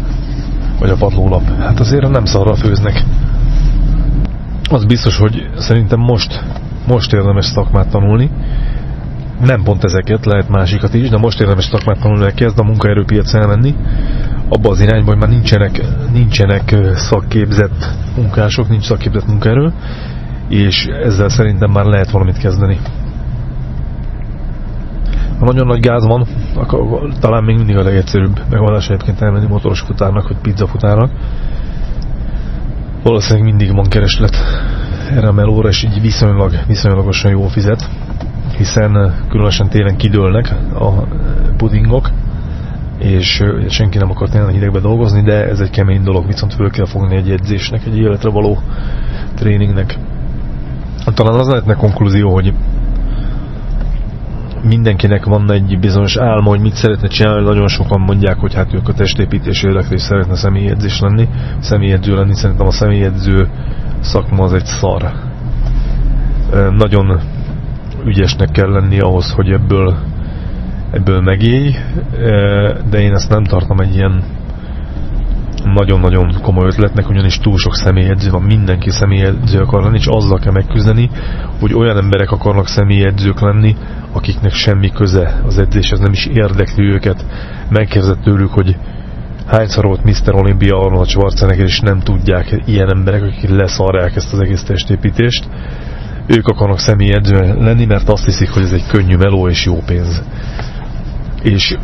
vagy a padlólap. Hát azért nem szarra főznek. Az biztos, hogy szerintem most, most érdemes szakmát tanulni, nem pont ezeket, lehet másikat is, de most érdemes szakmát tanulni, kezd a munkaerőpiac elmenni, abba az irányba, hogy már nincsenek, nincsenek szakképzett munkások, nincs szakképzett munkaerő, és ezzel szerintem már lehet valamit kezdeni. Ha nagyon nagy gáz van, akkor talán még mindig a legegyszerűbb megoldás egyébként elmenni motoros futárnak, vagy pizzafutárnak. Valószínűleg mindig van kereslet erre a melóra, és így viszonylag, viszonylagosan jó fizet hiszen különösen télen kidőlnek a pudingok, és senki nem akar tényleg hidegbe dolgozni, de ez egy kemény dolog, viszont föl kell fogni egy edzésnek, egy életre való tréningnek. Talán az lehetne konklúzió, hogy mindenkinek van egy bizonyos álma, hogy mit szeretne csinálni, nagyon sokan mondják, hogy hát ők a testépítés érdeklés szeretne személyedzés lenni, személyedző lenni, szerintem a személyedző szakma az egy szar. Nagyon ügyesnek kell lenni ahhoz, hogy ebből, ebből megélj, de én ezt nem tartom egy ilyen nagyon-nagyon komoly ötletnek, ugyanis túl sok személyedző van, mindenki személyedző akar lenni, és azzal kell megküzdeni, hogy olyan emberek akarnak személyedzők lenni, akiknek semmi köze az edzéshez, nem is érdekli őket. Megkérdezett tőlük, hogy hányszor volt Mr. Olympia Arnold Schwarzenegger, és nem tudják ilyen emberek, akik leszarják ezt az egész testépítést. Ők akarnak személyedző lenni, mert azt hiszik, hogy ez egy könnyű meló és jó pénz. És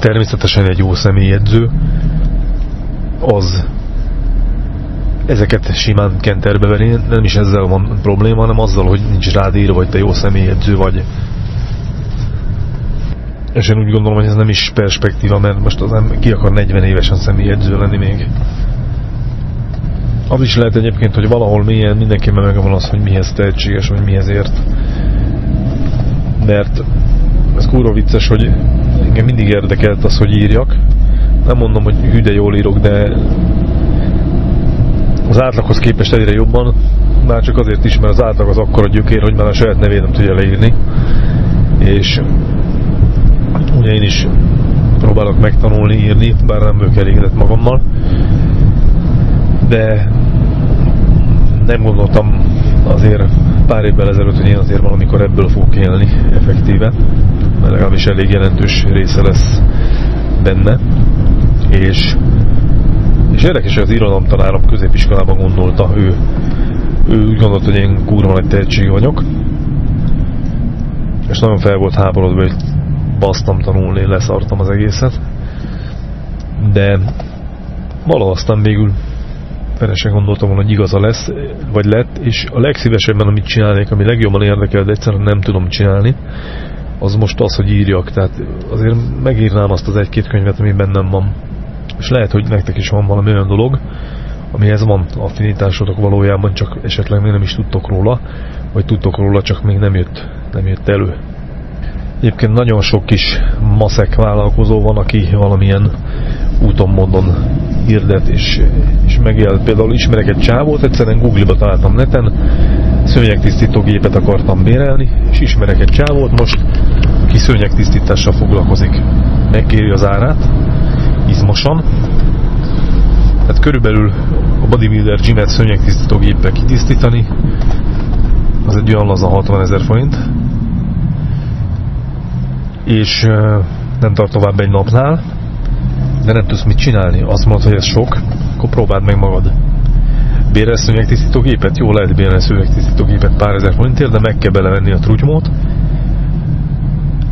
természetesen egy jó személyedző az ezeket simán kenterbe veri, nem is ezzel van probléma, hanem azzal, hogy nincs rád írva, hogy te jó személyedző vagy. És én úgy gondolom, hogy ez nem is perspektíva, mert most az ember ki akar 40 évesen személyedző lenni még. Az is lehet egyébként, hogy valahol mélyen mindenkiben megvan az, hogy mihez tehetséges, vagy mihez ért. Mert ez kurva vicces, hogy engem mindig érdekelt az, hogy írjak. Nem mondom, hogy hüde jól írok, de az átlaghoz képest egyre jobban, már csak azért is, mert az átlag az akkora gyökér, hogy már a saját nevét nem tudja leírni. És ugye én is próbálok megtanulni írni, bár nem vagyok elégedett magammal. De nem gondoltam azért pár évvel ezelőtt, hogy én azért valamikor ebből fogok élni effektíve, mert legalábbis elég jelentős része lesz benne. És és érdekes, hogy az irodalomtanárom középiskolában gondolta, ő, ő úgy gondolta, hogy én kurva nagy tehetség vagyok, és nagyon fel volt háborodva, hogy basztam tanulni, leszartam az egészet, de valahol aztán végül felesen gondoltam volna, hogy igaza lesz, vagy lett, és a legszívesebben, amit csinálnék, ami legjobban érdekel, de egyszerűen nem tudom csinálni, az most az, hogy írjak. Tehát azért megírnám azt az egy-két könyvet, ami bennem van és lehet, hogy nektek is van valami olyan dolog, amihez van affinitásotok valójában, csak esetleg még nem is tudtok róla, vagy tudtok róla, csak még nem jött, nem jött elő. Egyébként nagyon sok kis maszek vállalkozó van, aki valamilyen úton, módon hirdet és, és megjelent. Például ismerek egy csávót, egyszerűen Google-ba találtam neten, szőnyegtisztító gépet akartam bérelni, és ismerek egy csávót most, aki szőnyegtisztítással foglalkozik. Megkéri az árát, izmosan. Tehát körülbelül a bodybuilder gymet szőnyegtisztító géppel kitisztítani, az egy olyan laza 60 ezer forint. És nem tart tovább egy napnál, de nem tudsz mit csinálni. Azt mondod, hogy ez sok, akkor próbáld meg magad. Bérel szőnyegtisztító gépet? Jó, lehet bérelni szőnyegtisztító gépet pár ezer forintért, de meg kell belevenni a trutymót,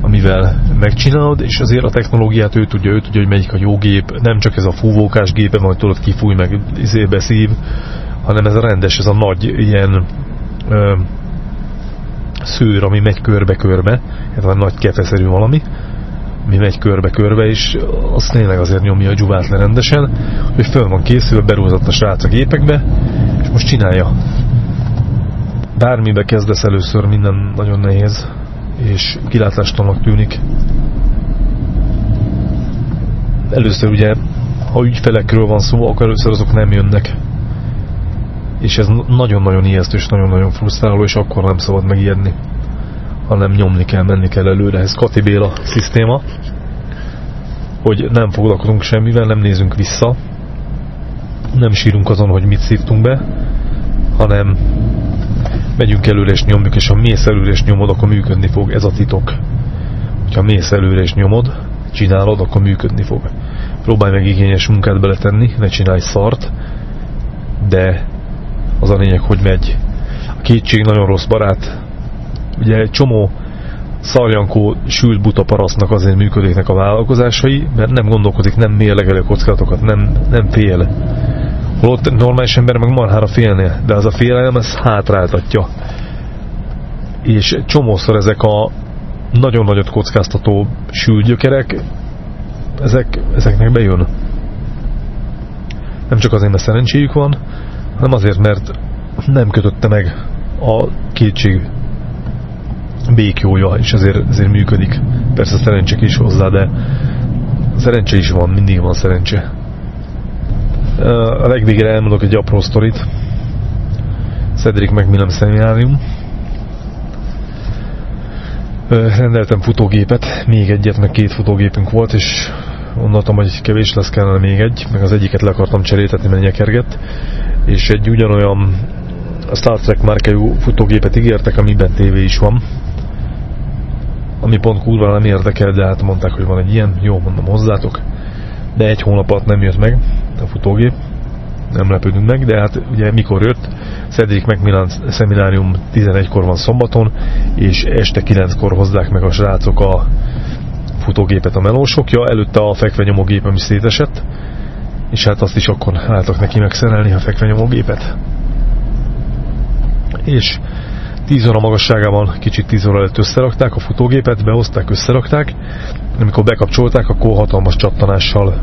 amivel megcsinálod, és azért a technológiát ő tudja, ő tudja, hogy melyik a jó gép, nem csak ez a fúvókás gépe, majd tudod kifúj meg izébe szív, hanem ez a rendes, ez a nagy ilyen ö, szőr, ami megy körbe-körbe, ez a nagy kefeszerű valami, mi megy körbe-körbe, és az tényleg azért nyomja a dzsuvát le rendesen, hogy föl van készülve, berúzott a srác a gépekbe, és most csinálja. Bármibe kezdesz először, minden nagyon nehéz és kilátástalannak tűnik. Először ugye, ha ügyfelekről van szó, akkor először azok nem jönnek. És ez nagyon-nagyon ijesztő és nagyon-nagyon frusztráló, és akkor nem szabad megijedni, hanem nyomni kell, menni kell előre. Ez Kati Béla szisztéma, hogy nem foglalkozunk semmivel, nem nézünk vissza, nem sírunk azon, hogy mit szívtunk be, hanem megyünk előre és nyomjuk, és ha mész előre és nyomod, akkor működni fog. Ez a titok. Ha mész előre és nyomod, csinálod, akkor működni fog. Próbálj meg igényes munkát beletenni, ne csinálj szart, de az a lényeg, hogy megy. A kétség nagyon rossz barát. Ugye egy csomó szarjankó sült buta parasztnak azért működéknek a vállalkozásai, mert nem gondolkodik, nem mérlegelő kockázatokat, nem, nem fél Holott normális ember meg marhára félnél, de az a félelem ez hátráltatja. És csomószor ezek a nagyon nagyot kockáztató sülgyökerek, ezek, ezeknek bejön. Nem csak azért, mert szerencséjük van, hanem azért, mert nem kötötte meg a kétség békjója, és ezért, ezért működik. Persze szerencsék is hozzá, de szerencse is van, mindig van szerencse. A legvégére elmondok egy apró sztorit. Cedric Macmillan Szeminárium. Rendeltem futógépet, még egyet, meg két futógépünk volt, és gondoltam, hogy kevés lesz kellene még egy, meg az egyiket le akartam cseréltetni, mert nyekergett, és egy ugyanolyan Star Trek márkájú futógépet ígértek, amiben tévé is van, ami pont kurva nem érdekel, de hát mondták, hogy van egy ilyen, jó, mondom hozzátok, de egy hónap alatt nem jött meg a futógép, nem lepődünk meg, de hát ugye mikor jött, Cedric Macmillan szeminárium 11-kor van szombaton, és este 9-kor hozzák meg a srácok a futógépet a melósokja, előtte a fekvenyomógépem is szétesett, és hát azt is akkor álltak neki megszerelni a fekvenyomógépet. És 10 óra magasságában kicsit 10 óra előtt összerakták a futógépet, behozták, összerakták, amikor bekapcsolták, akkor hatalmas csattanással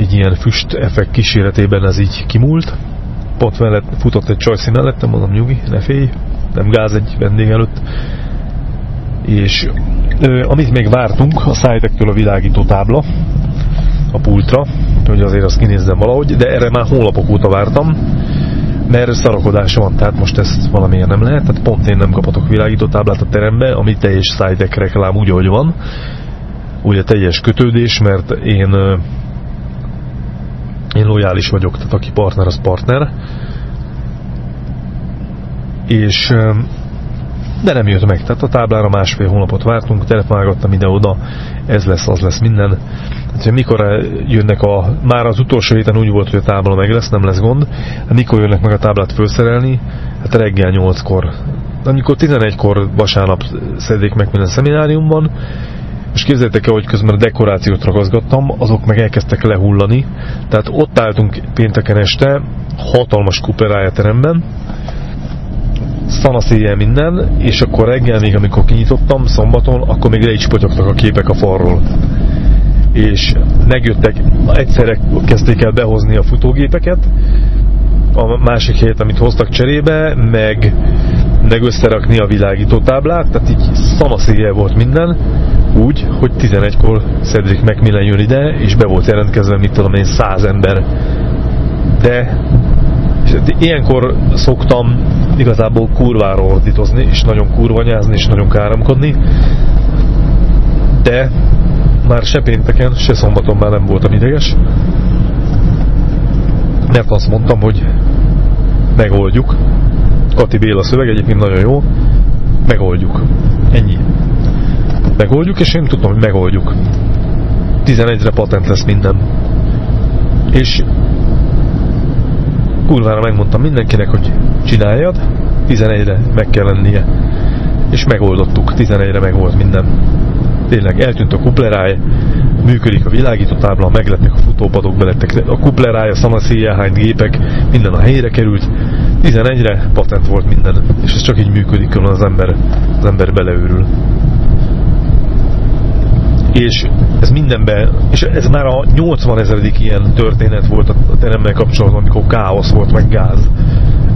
így ilyen füst effekt kíséretében ez így kimúlt. Pont mellett futott egy csajszín mellettem, mondom nyugi, ne félj, nem gáz egy vendég előtt. És ö, amit még vártunk, a szájtektől a világító tábla a pultra, hogy azért azt kinézzem valahogy, de erre már hónapok óta vártam, mert szarakodás van, tehát most ezt valamilyen nem lehet, tehát pont én nem kaphatok világító táblát a terembe, ami teljes szájtek reklám úgy, ahogy van, ugye teljes kötődés, mert én én lojális vagyok, tehát aki partner, az partner. És de nem jött meg, tehát a táblára másfél hónapot vártunk, telefonálgattam ide-oda, ez lesz, az lesz minden. Hát, mikor jönnek a, már az utolsó héten úgy volt, hogy a tábla meg lesz, nem lesz gond, hát mikor jönnek meg a táblát felszerelni, hát reggel 8-kor. Amikor 11-kor vasárnap szedik meg minden szemináriumban, és képzeljétek el, hogy közben a dekorációt ragazgattam, azok meg elkezdtek lehullani. Tehát ott álltunk pénteken este, hatalmas kuperája teremben, szanaszéjjel minden, és akkor reggel még amikor kinyitottam, szombaton, akkor még le is a képek a falról. És megjöttek, egyszerre kezdték el behozni a futógépeket, a másik helyet, amit hoztak cserébe, meg, meg összerakni a világító táblát, tehát így szanaszéjjel volt minden, úgy, hogy 11-kor Cedric Macmillan jön ide, és be volt jelentkezve, mit tudom én, száz ember. De és ilyenkor szoktam igazából kurvára ordítozni, és nagyon kurvanyázni, és nagyon káromkodni, de már se pénteken, se szombaton már nem voltam ideges, mert azt mondtam, hogy megoldjuk. Kati Béla szöveg egyébként nagyon jó, megoldjuk. Ennyi megoldjuk, és én tudom, hogy megoldjuk. 11-re patent lesz minden. És kurvára megmondtam mindenkinek, hogy csináljad, 11-re meg kell lennie. És megoldottuk, 11-re meg volt minden. Tényleg eltűnt a kupleráj, működik a világító tábla, meglettek a futópadok, belettek a kupleráj, a szanaszéjáhány gépek, minden a helyére került. 11-re patent volt minden, és ez csak így működik, amikor az ember, az ember beleőrül és ez mindenben, és ez már a 80 ezeredik ilyen történet volt a teremmel kapcsolatban, amikor káosz volt, meg gáz,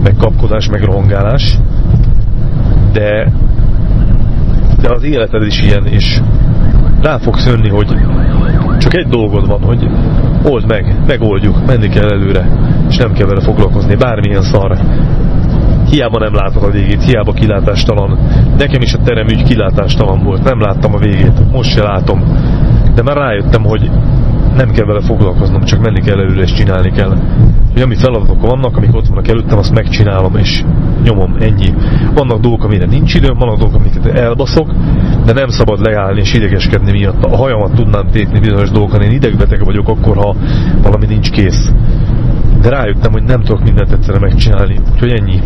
meg kapkodás, meg rohangálás, de, de az életed is ilyen, és rá fogsz jönni, hogy csak egy dolgod van, hogy old meg, megoldjuk, menni kell előre, és nem kell vele foglalkozni, bármilyen szar hiába nem látod a végét, hiába kilátástalan. Nekem is a teremügy kilátástalan volt, nem láttam a végét, most se látom. De már rájöttem, hogy nem kell vele foglalkoznom, csak menni kell előre és csinálni kell. Hogy ami feladatok vannak, amik ott vannak előttem, azt megcsinálom és nyomom, ennyi. Vannak dolgok, amire nincs időm, vannak dolgok, amiket elbaszok, de nem szabad leállni és idegeskedni miatt. A hajamat tudnám tétni bizonyos dolgokon, én idegbeteg vagyok akkor, ha valami nincs kész. De rájöttem, hogy nem tudok mindent egyszerre megcsinálni, úgyhogy ennyi.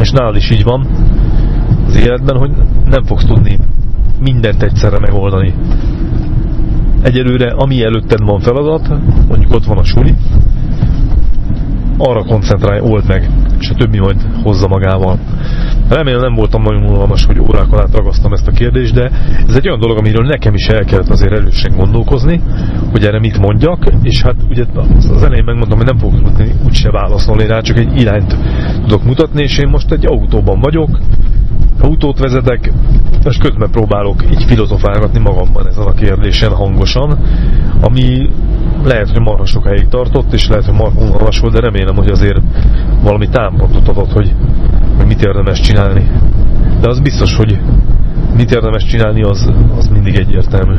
És nálad is így van az életben, hogy nem fogsz tudni mindent egyszerre megoldani. Egyelőre, ami előtted van feladat, mondjuk ott van a suli, arra koncentrálj, old meg, és a többi majd hozza magával. Remélem nem voltam nagyon unalmas, hogy órákon át ragasztam ezt a kérdést, de ez egy olyan dolog, amiről nekem is el kellett azért erősen gondolkozni, hogy erre mit mondjak, és hát ugye az elején megmondtam, hogy nem fogok úgyse válaszolni rá, csak egy irányt tudok mutatni, és én most egy autóban vagyok, autót vezetek, és közben próbálok így filozofálgatni magamban ezen a kérdésen hangosan, ami lehet, hogy marha sokáig tartott, és lehet, hogy marha unalmas volt, de remélem, hogy azért valami támpontot adott, hogy, hogy mit érdemes csinálni. De az biztos, hogy mit érdemes csinálni, az, az mindig egyértelmű.